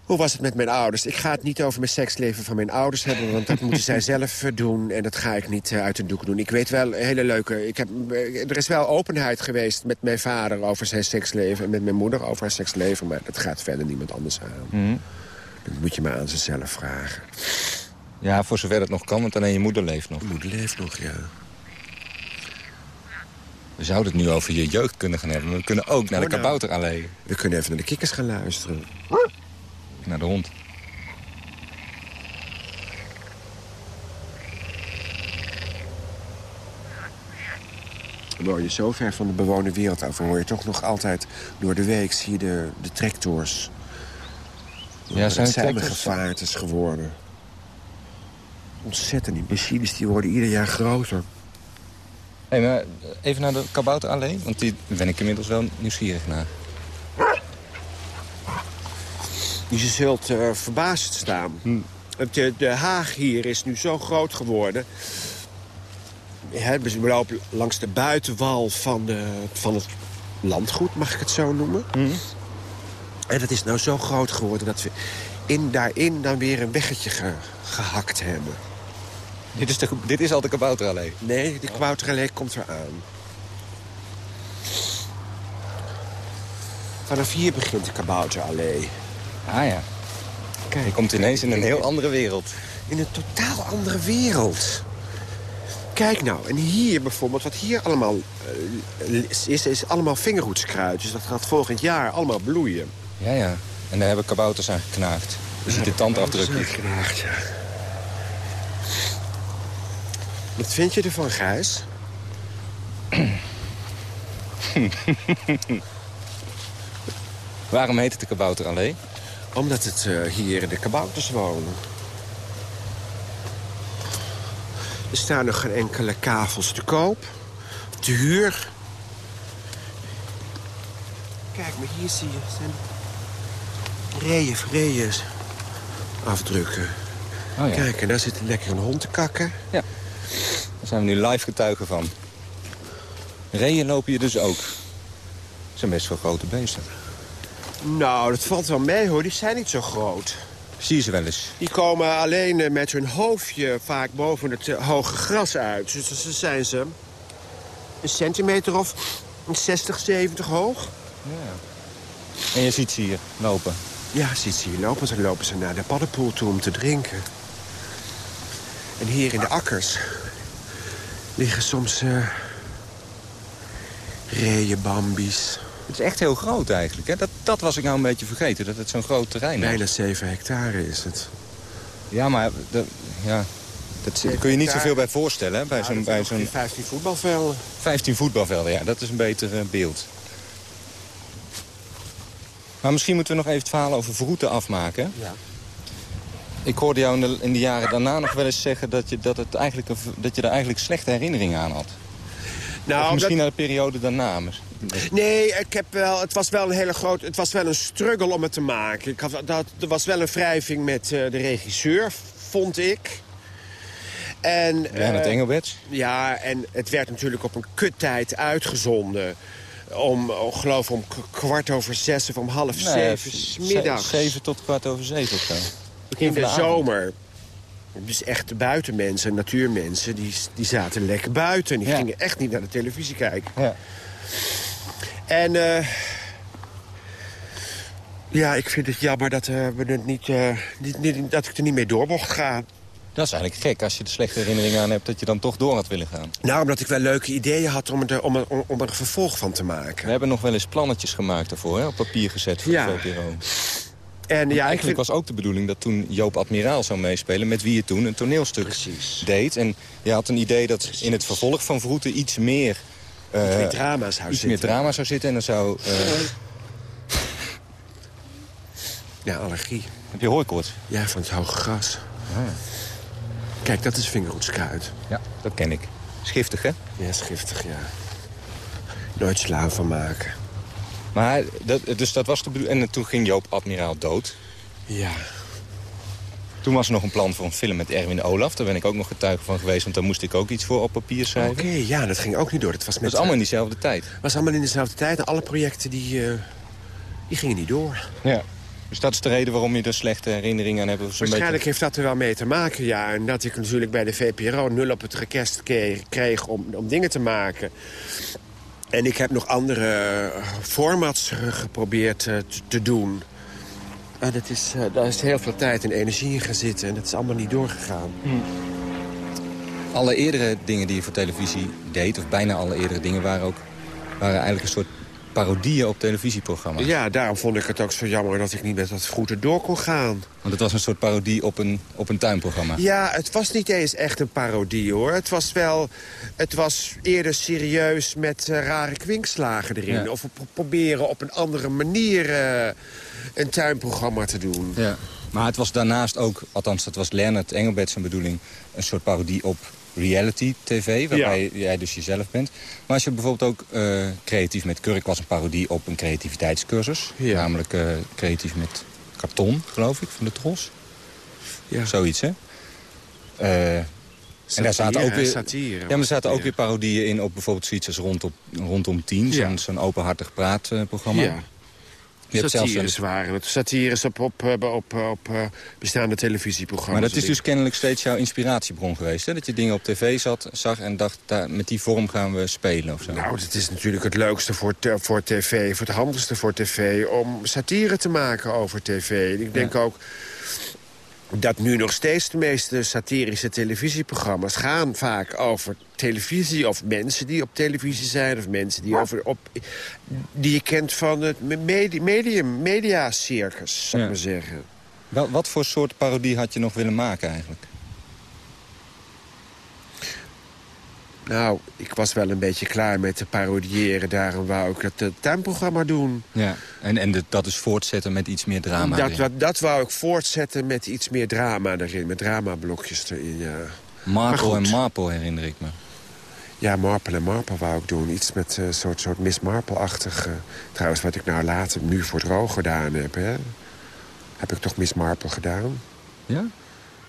Hoe was het met mijn ouders? Ik ga het niet over mijn seksleven van mijn ouders hebben... want dat moeten zij (laughs) zelf doen en dat ga ik niet eh, uit de doek doen. Ik weet wel hele leuke... Ik heb, eh, er is wel openheid geweest met mijn vader over zijn seksleven... en met mijn moeder over haar seksleven... maar dat gaat verder niemand anders aan. Mm. Dat moet je maar aan zichzelf vragen. Ja, voor zover het nog kan, want alleen je moeder leeft nog. Je moeder leeft nog, ja. We zouden het nu over je jeugd kunnen gaan hebben. We kunnen ook naar de nou. kabouterallee. We kunnen even naar de kikkers gaan luisteren naar de hond. Woon je zo ver van de bewoonde wereld af... hoor je toch nog altijd door de week zie je de, de tractors. Ja, zijn het gevaard is geworden. Ontzettend, die machines die worden ieder jaar groter. Hey, maar even naar de kabouterallee, want die ben ik inmiddels wel nieuwsgierig naar. Je zult uh, verbaasd staan. Hm. De, de haag hier is nu zo groot geworden. we lopen langs de buitenwal van, de, van het landgoed, mag ik het zo noemen. Hm. En het is nou zo groot geworden dat we in, daarin dan weer een weggetje gehakt hebben. Dit is, de, dit is al de kabouterallee? Nee, de kabouterallee komt eraan. Vanaf hier begint de kabouterallee. Ah ja. Kijk. Je komt ineens in een heel andere wereld. In een totaal andere wereld. Kijk nou, en hier bijvoorbeeld, wat hier allemaal uh, is, is allemaal vingerhoedskruid. Dus dat gaat volgend jaar allemaal bloeien. Ja, ja. En daar hebben kabouters aan geknaagd. Je ziet de tandafdrukjes. geknaagd, ja. Wat vind je ervan, Gijs? (laughs) Waarom heet het de Kabouterallee? Omdat het uh, hier de kabouters wonen. Er staan nog geen enkele kavels te koop. Te huur. Kijk, maar hier zie je... zijn reeën, reeën afdrukken. Oh, ja. Kijk, en daar zit lekker een hond te kakken. Ja, daar zijn we nu live getuigen van. Reeën lopen hier dus ook. Dat zijn best wel grote beesten. Nou, dat valt wel mee hoor. Die zijn niet zo groot. Zie je ze wel eens? Die komen alleen eh, met hun hoofdje vaak boven het eh, hoge gras uit. Dus dan zijn ze een centimeter of 60, 70 hoog. Ja. En je ziet ze hier lopen? Ja, ziet ze hier lopen. Dan lopen ze naar de paddenpoel toe om te drinken. En hier in de akkers liggen soms uh, reeën, bambies. Het is echt heel groot eigenlijk. Hè? Dat, dat was ik nou een beetje vergeten, dat het zo'n groot terrein is. Bijna 7 hectare is het. Ja, maar de, ja, dat kun je niet zoveel bij voorstellen. Hè? Bij Nou, zo'n bij zo'n 15 voetbalvelden. 15 voetbalvelden, ja, dat is een beter eh, beeld. Maar misschien moeten we nog even het verhaal over Vroeten afmaken. Ja. Ik hoorde jou in de, in de jaren daarna nog wel eens zeggen... dat je, dat het eigenlijk, een- dat je er eigenlijk slechte herinneringen aan had. Nou, of misschien naar de periode daarna. Nee, ik heb wel, het was wel een hele groot... Het was wel een struggle om het te maken. Ik had, dat, er was wel een wrijving met eh, de regisseur, vond ik. En, Leonard eh, Engelberts. Ja, en het werd natuurlijk op een kuttijd uitgezonden. Om, oh, geloof om kwart over zes of om half zeven, Nee, middags. ze- Zeven tot kwart over zeven of zo. In de, zomer. Dus echt de buitenmensen, natuurmensen, die, die zaten lekker buiten. Die Ja. gingen echt niet naar de televisie kijken. Ja. En eh, ja, ik vind het jammer dat, eh, we het niet, eh, niet, niet- dat ik er niet mee door mocht gaan. Dat is eigenlijk gek als je er slechte herinneringen aan hebt... dat je dan toch door had willen gaan. Nou, omdat ik wel leuke ideeën had om er, om er, om er een vervolg van te We maken. hebben nog wel eens plannetjes gemaakt daarvoor, hè, op papier gezet voor Ja. de VPRO. En ja, Eigenlijk vind- was ook de bedoeling dat toen Joop Admiraal zou meespelen... met wie je toen een toneelstuk Precies. deed. En je had een idee dat in het vervolg van Vroeten iets meer... eh, iets meer drama zou iets meer zitten. drama zou zitten. En dan zou... eh, (laughs) Ja, allergie. heb je hooikoorts? Ja, van het hoge gras. Kijk, dat is vingerhoedskruid. Ja, dat ken ik. Schiftig, hè? Ja, schiftig, ja. Nooit slaan van maken. Maar dat, dus dat was de bedoeling. En toen ging Joop Admiraal dood. Ja. Toen was er nog een plan voor een film met Erwin Olaf. Daar ben ik ook nog getuige van geweest, want daar moest ik ook iets voor op papier Oké, schrijven. ja, dat ging ook niet door. Dat was, met, Dat is allemaal in diezelfde tijd. was allemaal in dezelfde tijd. En alle projecten die, eh, die gingen niet door. Ja. Dus dat is de reden waarom je er slechte herinneringen aan hebt. Waarschijnlijk beetje- heeft dat er wel mee te maken, ja. En dat ik natuurlijk bij de VPRO nul op het rekest kreeg, kreeg om, om dingen te maken. En ik heb nog andere eh, formats geprobeerd eh, te, doen. En dat is, eh, daar is heel veel tijd en energie in gaan zitten. En dat is allemaal niet doorgegaan. Alle eerdere dingen die je voor televisie deed, of bijna alle eerdere dingen, waren ook waren eigenlijk een soort parodieën op televisieprogramma's. Ja, daarom vond ik het ook zo jammer dat ik niet met dat vroeger door kon gaan. Want het was een soort parodie op een, op een tuinprogramma. Ja, het was niet eens echt een parodie, hoor. Het was wel... Het was eerder serieus met eh, rare kwinkslagen erin. Ja. Of we pro- proberen op een andere manier eh, een tuinprogramma te doen. Ja. Maar het was daarnaast ook, althans dat was Leonard Engelbert zijn bedoeling... een soort parodie op reality tv, waarbij jij dus jezelf bent. Maar als je bijvoorbeeld ook eh, creatief met Kurk was een parodie op een creativiteitscursus. Ja. Namelijk eh, creatief met karton, geloof ik, van de Tros. Ja. Zoiets, hè? Eh, en daar zaten ook weer, satire. ja, maar er zaten ook weer parodieën in op bijvoorbeeld zoiets als rondom, rondom tien. Ja. Zo'n zo'n openhartig praatprogramma. Ja. Je zelfs Satires waren het. Satires op, op, op, op, eh, bestaande televisieprogramma's. Maar dat is dus kennelijk steeds jouw inspiratiebron geweest, hè? Dat je dingen op tv zat, zag en dacht, daar, met die vorm gaan we spelen of zo. Nou, het is natuurlijk het leukste voor, voor tv, voor het handigste voor tv... om satire te maken over tv. Ik denk ook dat nu nog steeds de meeste satirische televisieprogramma's... gaan vaak over televisie of mensen die op televisie zijn... of mensen die, over, op, die je kent van het medi- medium, mediacircus, zou ik Ja. maar zeggen. Wel, wat voor soort parodie had je nog willen maken eigenlijk? Nou, ik was wel een beetje klaar met te parodiëren. Daarom wou ik het uh, tuinprogramma doen. Ja, en, en de, dat is voortzetten met iets meer drama dat, erin. dat, dat wou ik voortzetten met iets meer drama erin. Met dramablokjes erin, ja. Marple en Marple herinner ik me. Ja, Marple en Marple wou ik doen. Iets met een soort, soort Miss Marple-achtig. eh, trouwens, wat ik nou later nu voor het droog gedaan heb, hè. Heb ik toch Miss Marple gedaan? Ja?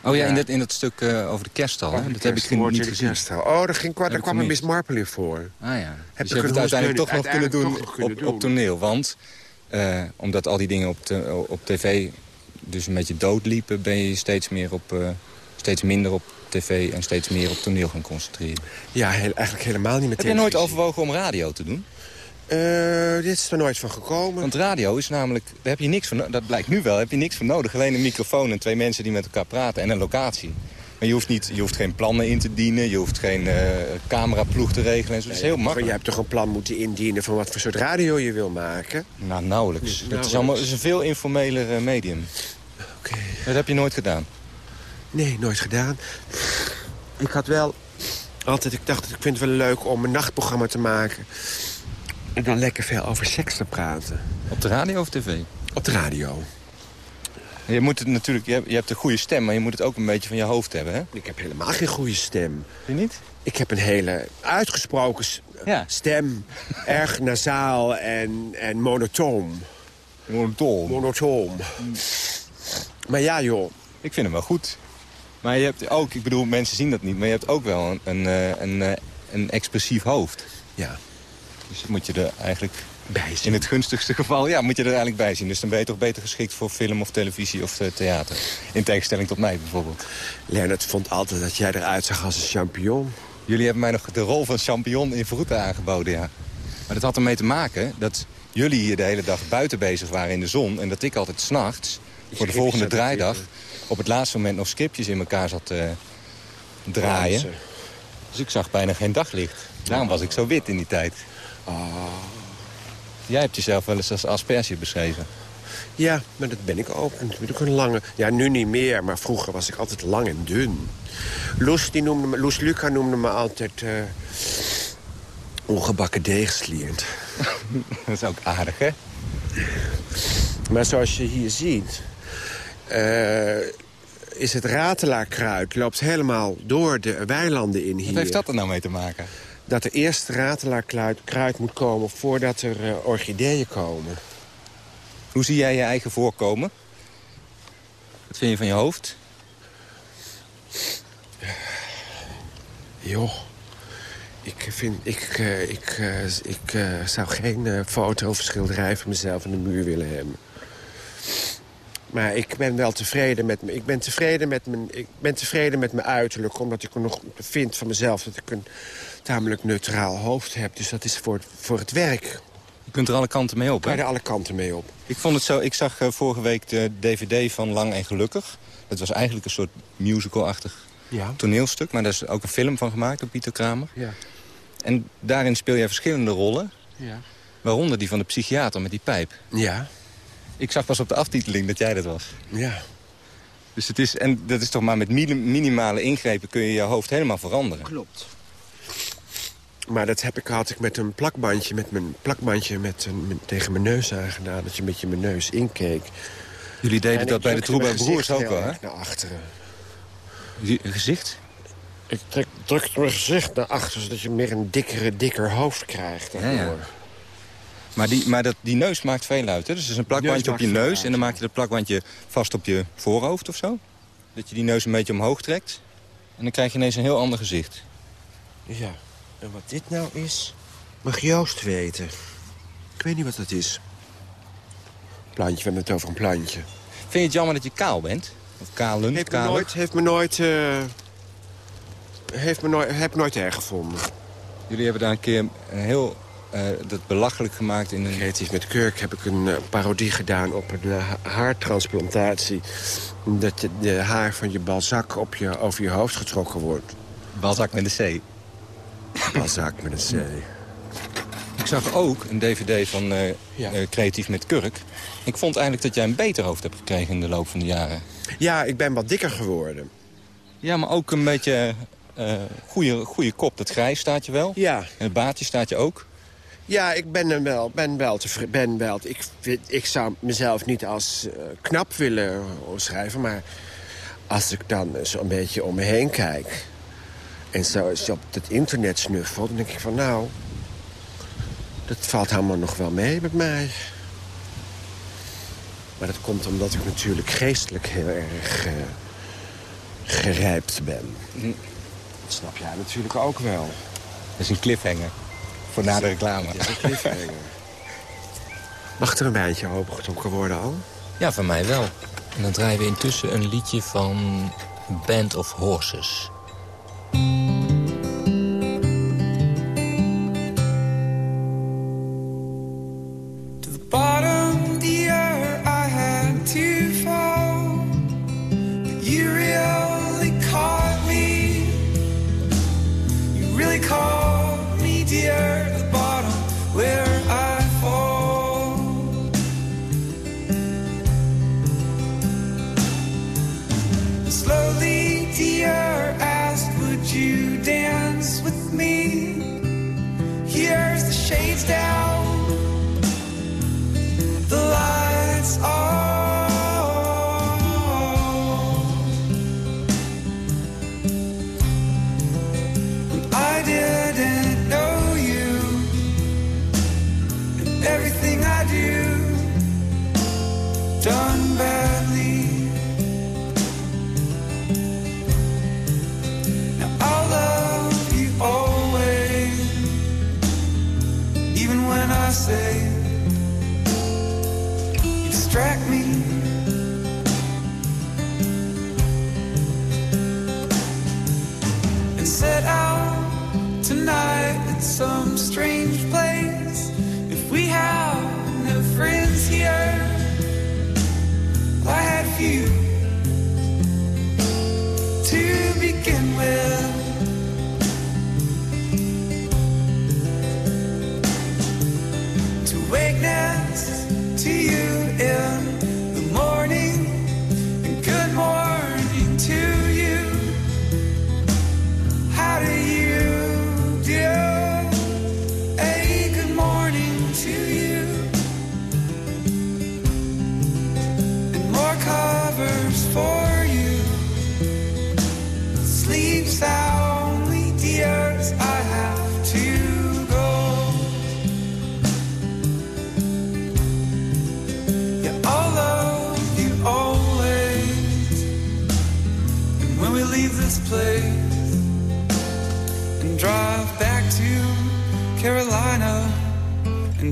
Oh ja, in, dat, in dat stuk eh, over de kerststal. Hè? Dat heb ik niet gezien. Oh, daar, ging, daar kwam een Miss. Marple in voor. Ah ja. Heb dus je hebt het uiteindelijk toch nog kunnen doen, toch nog kunnen op, doen. op toneel. Want eh, omdat al die dingen op, te- op tv dus een beetje doodliepen... ben je steeds, meer op, eh, steeds minder op tv en steeds meer op toneel gaan concentreren. Ja, heel- eigenlijk helemaal niet met Heb je nooit overwogen om radio te doen? Eh, dit is er nooit van gekomen. Want radio is namelijk, daar heb je niks no- dat blijkt nu wel, heb je niks voor nodig. Alleen een microfoon en twee mensen die met elkaar praten en een locatie. Maar je hoeft, niet, je hoeft geen plannen in te dienen, je hoeft geen eh, cameraploeg te regelen. En zo. Dat is heel Je makkelijk. hebt toch een plan moeten indienen van wat voor soort radio je wil maken? Nou, nauwelijks. Het is, allemaal, is een veel informeler eh, medium. Oké. Dat heb je nooit gedaan. Nee, nooit gedaan. Ik had wel altijd, ik dacht, ik vind het wel leuk om een nachtprogramma te maken. En dan lekker veel over seks te praten. Op de radio of tv? Op de radio. Je, moet het natuurlijk, je, hebt, je hebt een goede stem, maar je moet het ook een beetje van je hoofd hebben, hè? Ik heb helemaal geen goede stem. Je niet? Ik heb een hele uitgesproken Ja. stem. Erg nasaal en, en monotoom. Monotoon. Monotoom. Maar ja, joh. Ik vind hem wel goed. Maar je hebt ook, ik bedoel, mensen zien dat niet, maar je hebt ook wel een, een, eh, een, eh, een expressief hoofd. Ja, Dus moet je er eigenlijk, bij in het gunstigste geval, ja, moet je er eigenlijk bij zien. Dus dan ben je toch beter geschikt voor film of televisie of eh, theater. In tegenstelling tot mij bijvoorbeeld. Leonard vond altijd dat jij eruit zag als een champignon. Jullie hebben mij nog de rol van champignon in Vroete aangeboden, ja. Maar dat had ermee te maken dat jullie hier de hele dag buiten bezig waren in de zon... en dat ik altijd s'nachts, voor de volgende draaidag... op het laatste moment nog scriptjes in elkaar zat te draaien. Dansen. Dus ik zag bijna geen daglicht. Daarom was ik zo wit in die tijd. Jij hebt jezelf wel eens als asperge beschreven. Ja, maar dat ben ik ook. Ik ben ook een lange... Ja, nu niet meer, maar vroeger was ik altijd lang en dun. Loes, die noemde me, Loes Luca noemde me altijd... eh, ongebakken deegslierend. (laughs) Dat is ook aardig, hè? Maar zoals je hier ziet... eh, is het ratelaarkruid loopt helemaal door de weilanden in hier. Wat heeft dat er nou mee te maken? Dat er eerst ratelaarkruid kruid moet komen voordat er eh, orchideeën komen. Hoe zie jij je eigen voorkomen? Wat vind je van je hoofd? Joh, ik, vind, ik, eh, ik, eh, ik zou geen foto of schilderij van mezelf aan de muur willen hebben. Maar ik ben wel tevreden met me. Ik ben tevreden met mijn, ik ben tevreden met mijn uiterlijk. Omdat ik nog vind van mezelf dat ik een tamelijk neutraal hoofd heb. Dus dat is voor, voor het werk. Je kunt er alle kanten mee op, hè? er alle kanten mee op. Ik, vond het zo, ik zag eh, vorige week de DVD van Lang en Gelukkig. Dat was eigenlijk een soort musical-achtig Ja. toneelstuk. Maar daar is ook een film van gemaakt door Pieter Kramer. Ja. En daarin speel jij verschillende rollen. Ja. Waaronder die van de psychiater met die pijp. Ja. Ik zag pas op de aftiteling dat jij dat was. Ja. Dus het is, en dat is toch maar met minim- minimale ingrepen kun je je hoofd helemaal veranderen. Klopt. Maar dat heb ik, had ik met een plakbandje, met mijn plakbandje met een, met- tegen mijn neus aangedaan. Dat je met je mijn neus inkeek. Jullie deden En dat bij de Troeba Broers ook wel, hè? Naar achteren. Je gezicht? Ik druk, drukte mijn gezicht naar achteren, zodat je meer een dikkere, dikker hoofd krijgt. Ja, ja. Maar, die, maar dat, die neus maakt veel uit, hè? Dus er is een plakbandje op je neus... en dan maak je dat plakbandje vast op je voorhoofd of zo. Dat je die neus een beetje omhoog trekt. En dan krijg je ineens een heel ander gezicht. Ja. En wat dit nou is, mag Joost weten. Ik weet niet wat dat is. Plantje, we hebben het over een plantje. Vind je het jammer dat je kaal bent? Of kalen, Heeft me nooit, heeft me nooit, eh, heeft me nooit, heb nooit erg gevonden. Jullie hebben daar een keer een heel eh, dat belachelijk gemaakt in een... Creatief met Kurk heb ik een eh, parodie gedaan op een eh, ha- haartransplantatie. Dat je, de haar van je balzak op je, over je hoofd getrokken wordt. balzak met een C. Balzak met een C. Ik zag ook een dvd van Ja. Creatief met Kurk. Ik vond eigenlijk dat jij een beter hoofd hebt gekregen in de loop van de jaren. Ja, ik ben wat dikker geworden. Ja, maar ook een beetje Uh, goeie, goede kop, dat grijs staat je wel. Ja. En het baardje staat je ook. Ja, ik ben wel, ben wel tevreden. Ben wel, ik, ik zou mezelf niet als uh, knap willen omschrijven, maar als ik dan zo'n beetje om me heen kijk... en zo eens op het internet snuffel, dan denk ik van nou... dat valt helemaal nog wel mee met mij. Maar dat komt omdat ik natuurlijk geestelijk heel erg uh, gerijpt ben. Dat snap jij natuurlijk ook wel. Dat is een cliffhanger. Voor na de reclame. Mag er een wijntje opengetrokken worden al? Ja, van mij wel. En dan draaien we intussen een liedje van Band of Horses. some strange place.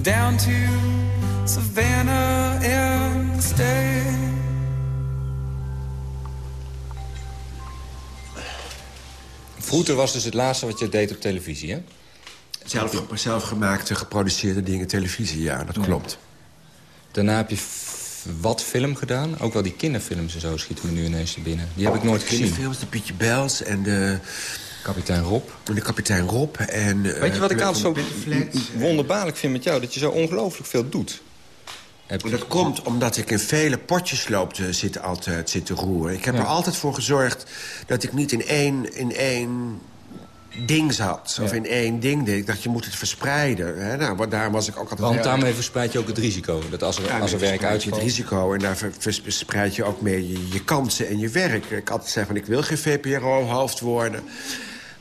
Down to Savannah and stay. Vroeger was dus het laatste wat je deed op televisie, hè? Zelf, zelfgemaakte, geproduceerde dingen, televisie, ja, dat klopt. Daarna heb je wat film gedaan? Ook wel die kinderfilms en zo schieten me nu ineens te binnen. Die heb ik nooit gezien. Kinderfilms, de Pietje Bels en de... Kapitein Rob. De kapitein Rob en... Weet je wat ik altijd zo wonderbaarlijk vind met jou? Dat je zo ongelooflijk veel doet. Dat komt omdat ik in vele potjes loop te zitten, altijd zitten roeren. Ik heb er altijd voor gezorgd dat ik niet in één, in één ding zat. Of in één ding deed. Ik dacht, je moet het verspreiden. Hè? Nou, daarom was ik ook altijd... Want daarmee verspreid je ook het risico. Dat als er, als er werk uitvalt... het risico en daar verspreid je ook mee je, je kansen en je werk. Ik altijd zei van, ik wil geen VPRO-hoofd worden.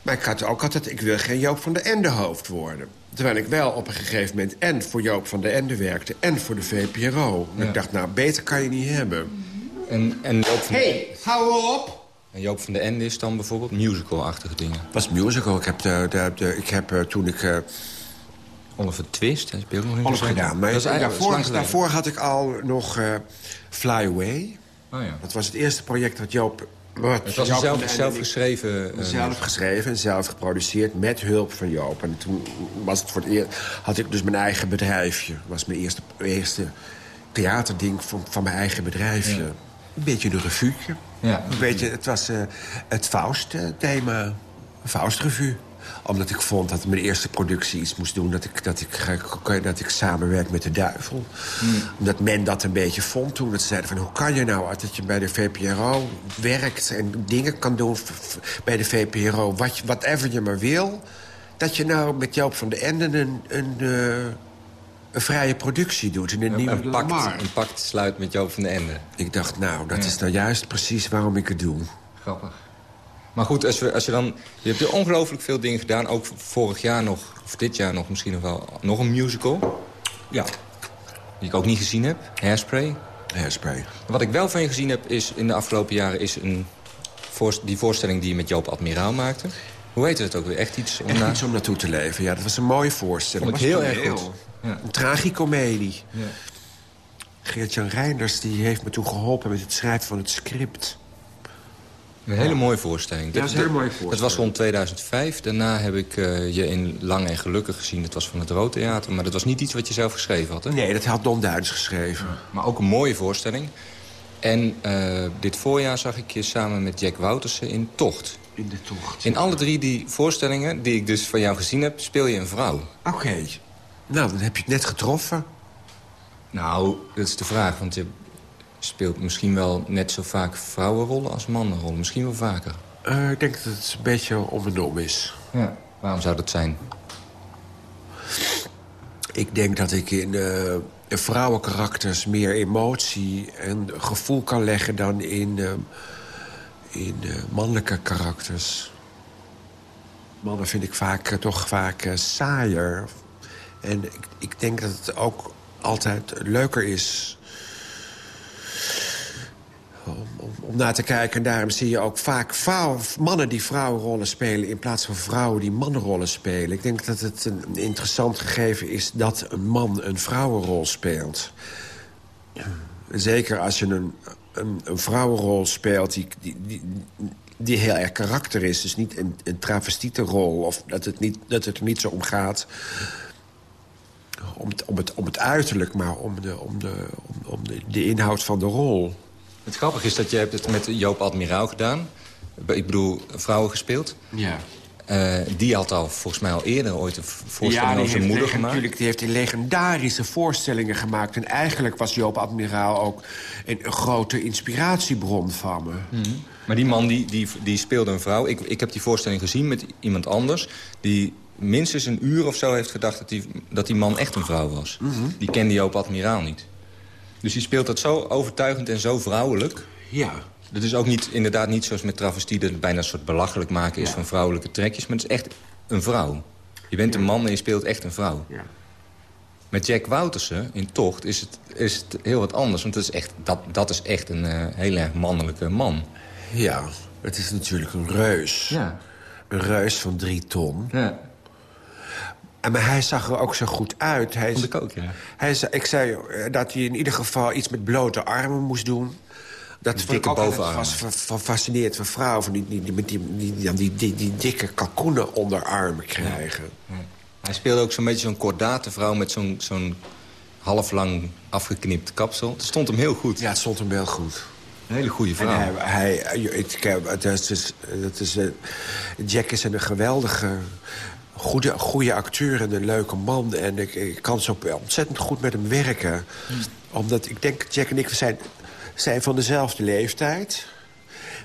Maar ik had ook altijd, ik wil geen Joop van de Ende hoofd worden. Terwijl ik wel op een gegeven moment en voor Joop van de Ende werkte... en voor de VPRO. Ik dacht, nou, beter kan je niet hebben. En, en Joop van hey, hou op! En Joop van de Ende is dan bijvoorbeeld musical-achtige dingen? was musical. Ik heb, de, de, de ik heb uh, toen ik... Uh, Oliver Twist, je ook nog in Alles gedaan. Maar daarvoor, daarvoor had ik al nog uh, Fly Away. Oh ja. Dat was het eerste project dat Joop wat, het was zelf, zelf geschreven? Uh, zelf geschreven en zelf geproduceerd met hulp van Joop. En toen was het voor het eerst, had ik dus mijn eigen bedrijfje. Dat was mijn eerste, eerste theaterding van, van mijn eigen bedrijfje. Ja. Een beetje de revuetje. Ja. Een beetje, het was uh, het Faust-thema. Faust-revue. Omdat ik vond dat mijn eerste productie iets moest doen... dat ik, dat ik, dat ik samenwerk met de duivel. Hmm. Omdat men dat een beetje vond toen. Dat ze zeiden van, hoe kan je nou dat je bij de VPRO werkt... en dingen kan doen bij de VPRO, wat, whatever je maar wil... dat je nou met Joop van de Enden een, een, uh, een vrije productie doet. In een, nieuwe een pact, een pact sluit met Joop van de Enden. Ik dacht, nou, dat is nou juist precies waarom ik het doe. Grappig. Maar goed, als, we, als je dan... Je hebt ongelooflijk veel dingen gedaan. Ook vorig jaar nog, of dit jaar nog misschien nog wel... nog een musical. Ja. Die ik ook niet gezien heb. Hairspray. Hairspray. Wat ik wel van je gezien heb is in de afgelopen jaren... is een, die voorstelling die je met Joop Admiraal maakte. Hoe heet het ook weer? Echt iets om, Echt iets om naartoe te leven. Ja, dat was een mooie voorstelling. Vond ik heel erg goed. Ja. Een tragicomedie. Ja. Geert-Jan Reinders die heeft me toen geholpen met het schrijven van het script. Een hele mooie voorstelling. Ja, dat is een hele mooie voorstelling. Dat was rond 2005. Daarna heb ik uh, je in Lang en Gelukkig gezien. Dat was van het Rood Theater. Maar dat was niet iets wat je zelf geschreven had, hè? Nee, dat had Don Duits geschreven. Maar ook een mooie voorstelling. En uh, dit voorjaar zag ik je samen met Jack Woutersen in Tocht. In de Tocht. In alle drie die voorstellingen die ik dus van jou gezien heb... speel je een vrouw. Oké. Nou, dan heb je het net getroffen. Nou, dat is de vraag, want je speelt misschien wel net zo vaak vrouwenrollen als mannenrollen. Misschien wel vaker. Uh, ik denk dat het een beetje om en om is. Ja. Waarom zou dat zijn? Ik denk dat ik in, uh, vrouwenkarakters meer emotie en gevoel kan leggen... dan in, uh, in mannelijke karakters. Mannen vind ik vaak, toch vaak saaier. En ik, ik denk dat het ook altijd leuker is om, om, naar te kijken. En daarom zie je ook vaak mannen die vrouwenrollen spelen... in plaats van vrouwen die mannenrollen spelen. Ik denk dat het een interessant gegeven is dat een man een vrouwenrol speelt. Zeker als je een, een, een vrouwenrol speelt die, die, die, die, heel erg karakter is. Dus niet een, een travestietenrol. Of dat het, niet, dat het er niet zo om gaat om het, om het, om het uiterlijk, maar om, de, om, de, om, om de, de inhoud van de rol. Het grappige is dat je hebt het met Joop Admiraal gedaan. Ik bedoel, vrouwen gespeeld. Ja. Uh, die had al volgens mij al eerder ooit een voorstelling ja, over zijn moeder gemaakt. Natuurlijk, die heeft die legendarische voorstellingen gemaakt. En eigenlijk was Joop Admiraal ook een, grote inspiratiebron van me. Mhm. Maar die man die, die, die speelde een vrouw. Ik, ik heb die voorstelling gezien met iemand anders... die minstens een uur of zo heeft gedacht dat die, dat die man echt een vrouw was. Mhm. Die kende Joop Admiraal niet. Dus die speelt dat zo overtuigend en zo vrouwelijk. Ja. Dat is ook niet, inderdaad niet zoals met travestie... dat het bijna een soort belachelijk maken is van vrouwelijke trekjes. Maar het is echt een vrouw. Je bent een man en je speelt echt een vrouw. Ja. Met Jack Woutersen in Tocht is het, is het heel wat anders. Want dat is echt, dat, dat is echt een uh, heel erg mannelijke man. Ja, het is natuurlijk een reus. Ja. Een reus van drie ton. Ja. En, maar hij zag er ook zo goed uit. Hij, Vond ik ook, ja. Hij, ik zei eh, dat hij in ieder geval iets met blote armen moest doen. Dat vond ik ook was fascinerend van vrouwen... Van die, die, die, die, die, dikke kalkoenen onder armen krijgen. Hij speelde ook zo'n beetje zo'n kordate vrouw... met zo'n zo'n half lang afgeknipt kapsel. Het stond hem heel goed. Ja, het stond hem wel goed. Een hele goede vrouw. hij, dat is, dat is, Jack is een geweldige goede, goede acteur en een leuke man. En ik, kan zo ontzettend goed met hem werken. Omdat ik denk, Jack en ik zijn, zijn van dezelfde leeftijd.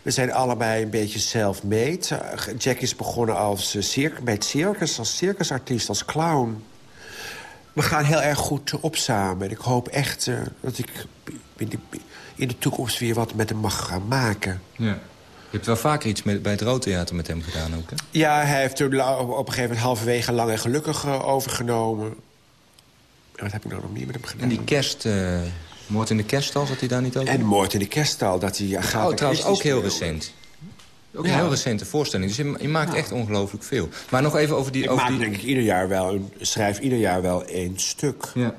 We zijn allebei een beetje self-made. Jack is begonnen als uh, circus, circus, als circusartiest, als clown. We gaan heel erg goed op samen. En ik hoop echt uh, dat ik in de, in de toekomst weer wat met hem mag gaan maken. Ja. Je hebt wel vaker iets met, bij het Rood Theater met hem gedaan ook, hè? Ja, hij heeft er op een gegeven moment halverwege lang en gelukkig uh, overgenomen. En wat heb ik nou nog meer met hem gedaan? En die kerst... Uh, Moord in de kerststal, zat hij daar niet ook? En Moord in de kerststal, dat hij... Agatha oh, trouwens ook heel recent. Ook een heel recente voorstelling. Dus je, je maakt echt ongelooflijk veel. Maar nog even over die... Ik over maak die... denk ik ieder jaar wel, schrijf ieder jaar wel één stuk. Ja.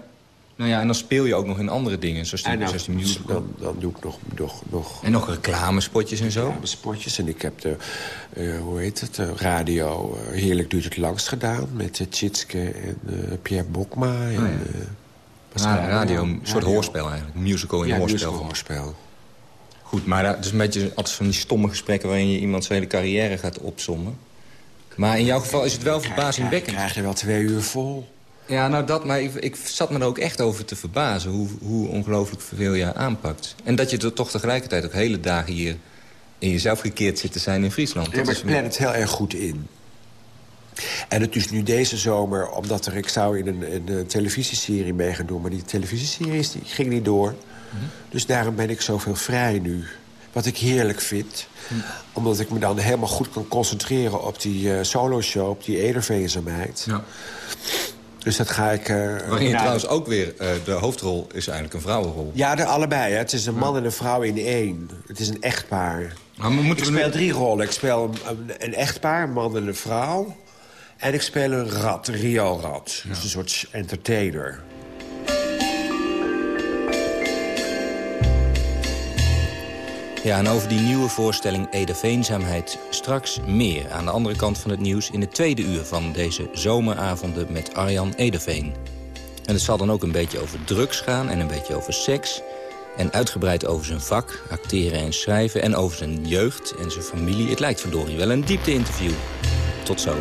Nou ja, en dan speel je ook nog in andere dingen, zoals die, musical. Dan, dan doe ik nog, nog, nog... En nog reclamespotjes en zo? Reclamespotjes. En ik heb de, uh, hoe heet het, de radio uh, Heerlijk Duurt het Langst gedaan... met uh, Tjitske en Pierre Bokma. En, oh ja. ah, radio, een soort hoorspel eigenlijk. Musical in ja, hoorspel. Musical hoorspel. Goed, maar het is een beetje altijd van die stomme gesprekken... waarin je iemands hele carrière gaat opzommen. Maar in jouw geval is het wel verbazingwekkend. krijg je wel twee uur vol. Ja, nou dat, maar ik, ik zat me er ook echt over te verbazen... hoe, hoe ongelooflijk veel je aanpakt. En dat je er toch tegelijkertijd ook hele dagen hier in jezelf gekeerd zit te zijn in Friesland. Ja, maar ik plan het heel erg goed in. En het is nu deze zomer, omdat er, ik zou in een, een televisieserie mee gaan doen... maar die televisieserie die ging niet door. Mhm. Dus daarom ben ik zoveel vrij nu. Wat ik heerlijk vind. Mhm. Omdat ik me dan helemaal goed kan concentreren op die uh, solo-show... op die ederveenzaamheid. Ja. Dus dat ga ik... Uh, Waarin je trouwens ook weer... Uh, de hoofdrol is eigenlijk een vrouwenrol. Ja, de, allebei. Hè. Het is een man en een vrouw in één. Het is een echtpaar. Maar ik speel drie rollen. Ik speel een, een, echtpaar, een man en een vrouw. En ik speel een rat, een Rio-rat. Dus een soort entertainer. Ja, en over die nieuwe voorstelling Ederveenzaamheid straks meer. Aan de andere kant van het nieuws in het tweede uur van deze zomeravonden met Arjan Ederveen. En het zal dan ook een beetje over drugs gaan en een beetje over seks. En uitgebreid over zijn vak, acteren en schrijven... en over zijn jeugd en zijn familie. Het lijkt verdorie wel een diepte-interview. Tot zo.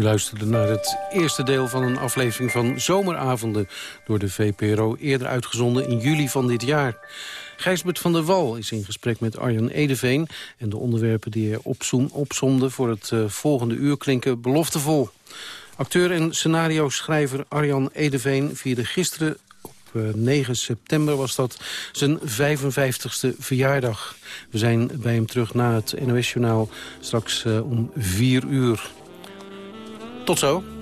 U luisterde naar het eerste deel van een aflevering van Zomeravonden... door de VPRO, eerder uitgezonden in juli van dit jaar. Gijsbert van der Wal is in gesprek met Arjan Edeveen... en de onderwerpen die hij opzomde voor het uh, volgende uur klinken beloftevol. Acteur en scenario-schrijver Arjan Edeveen vierde gisteren op 9 eh, september was dat zijn 55ste verjaardag. We zijn bij hem terug na het NOS-journaal straks uh, om 4 uur. Tot zo.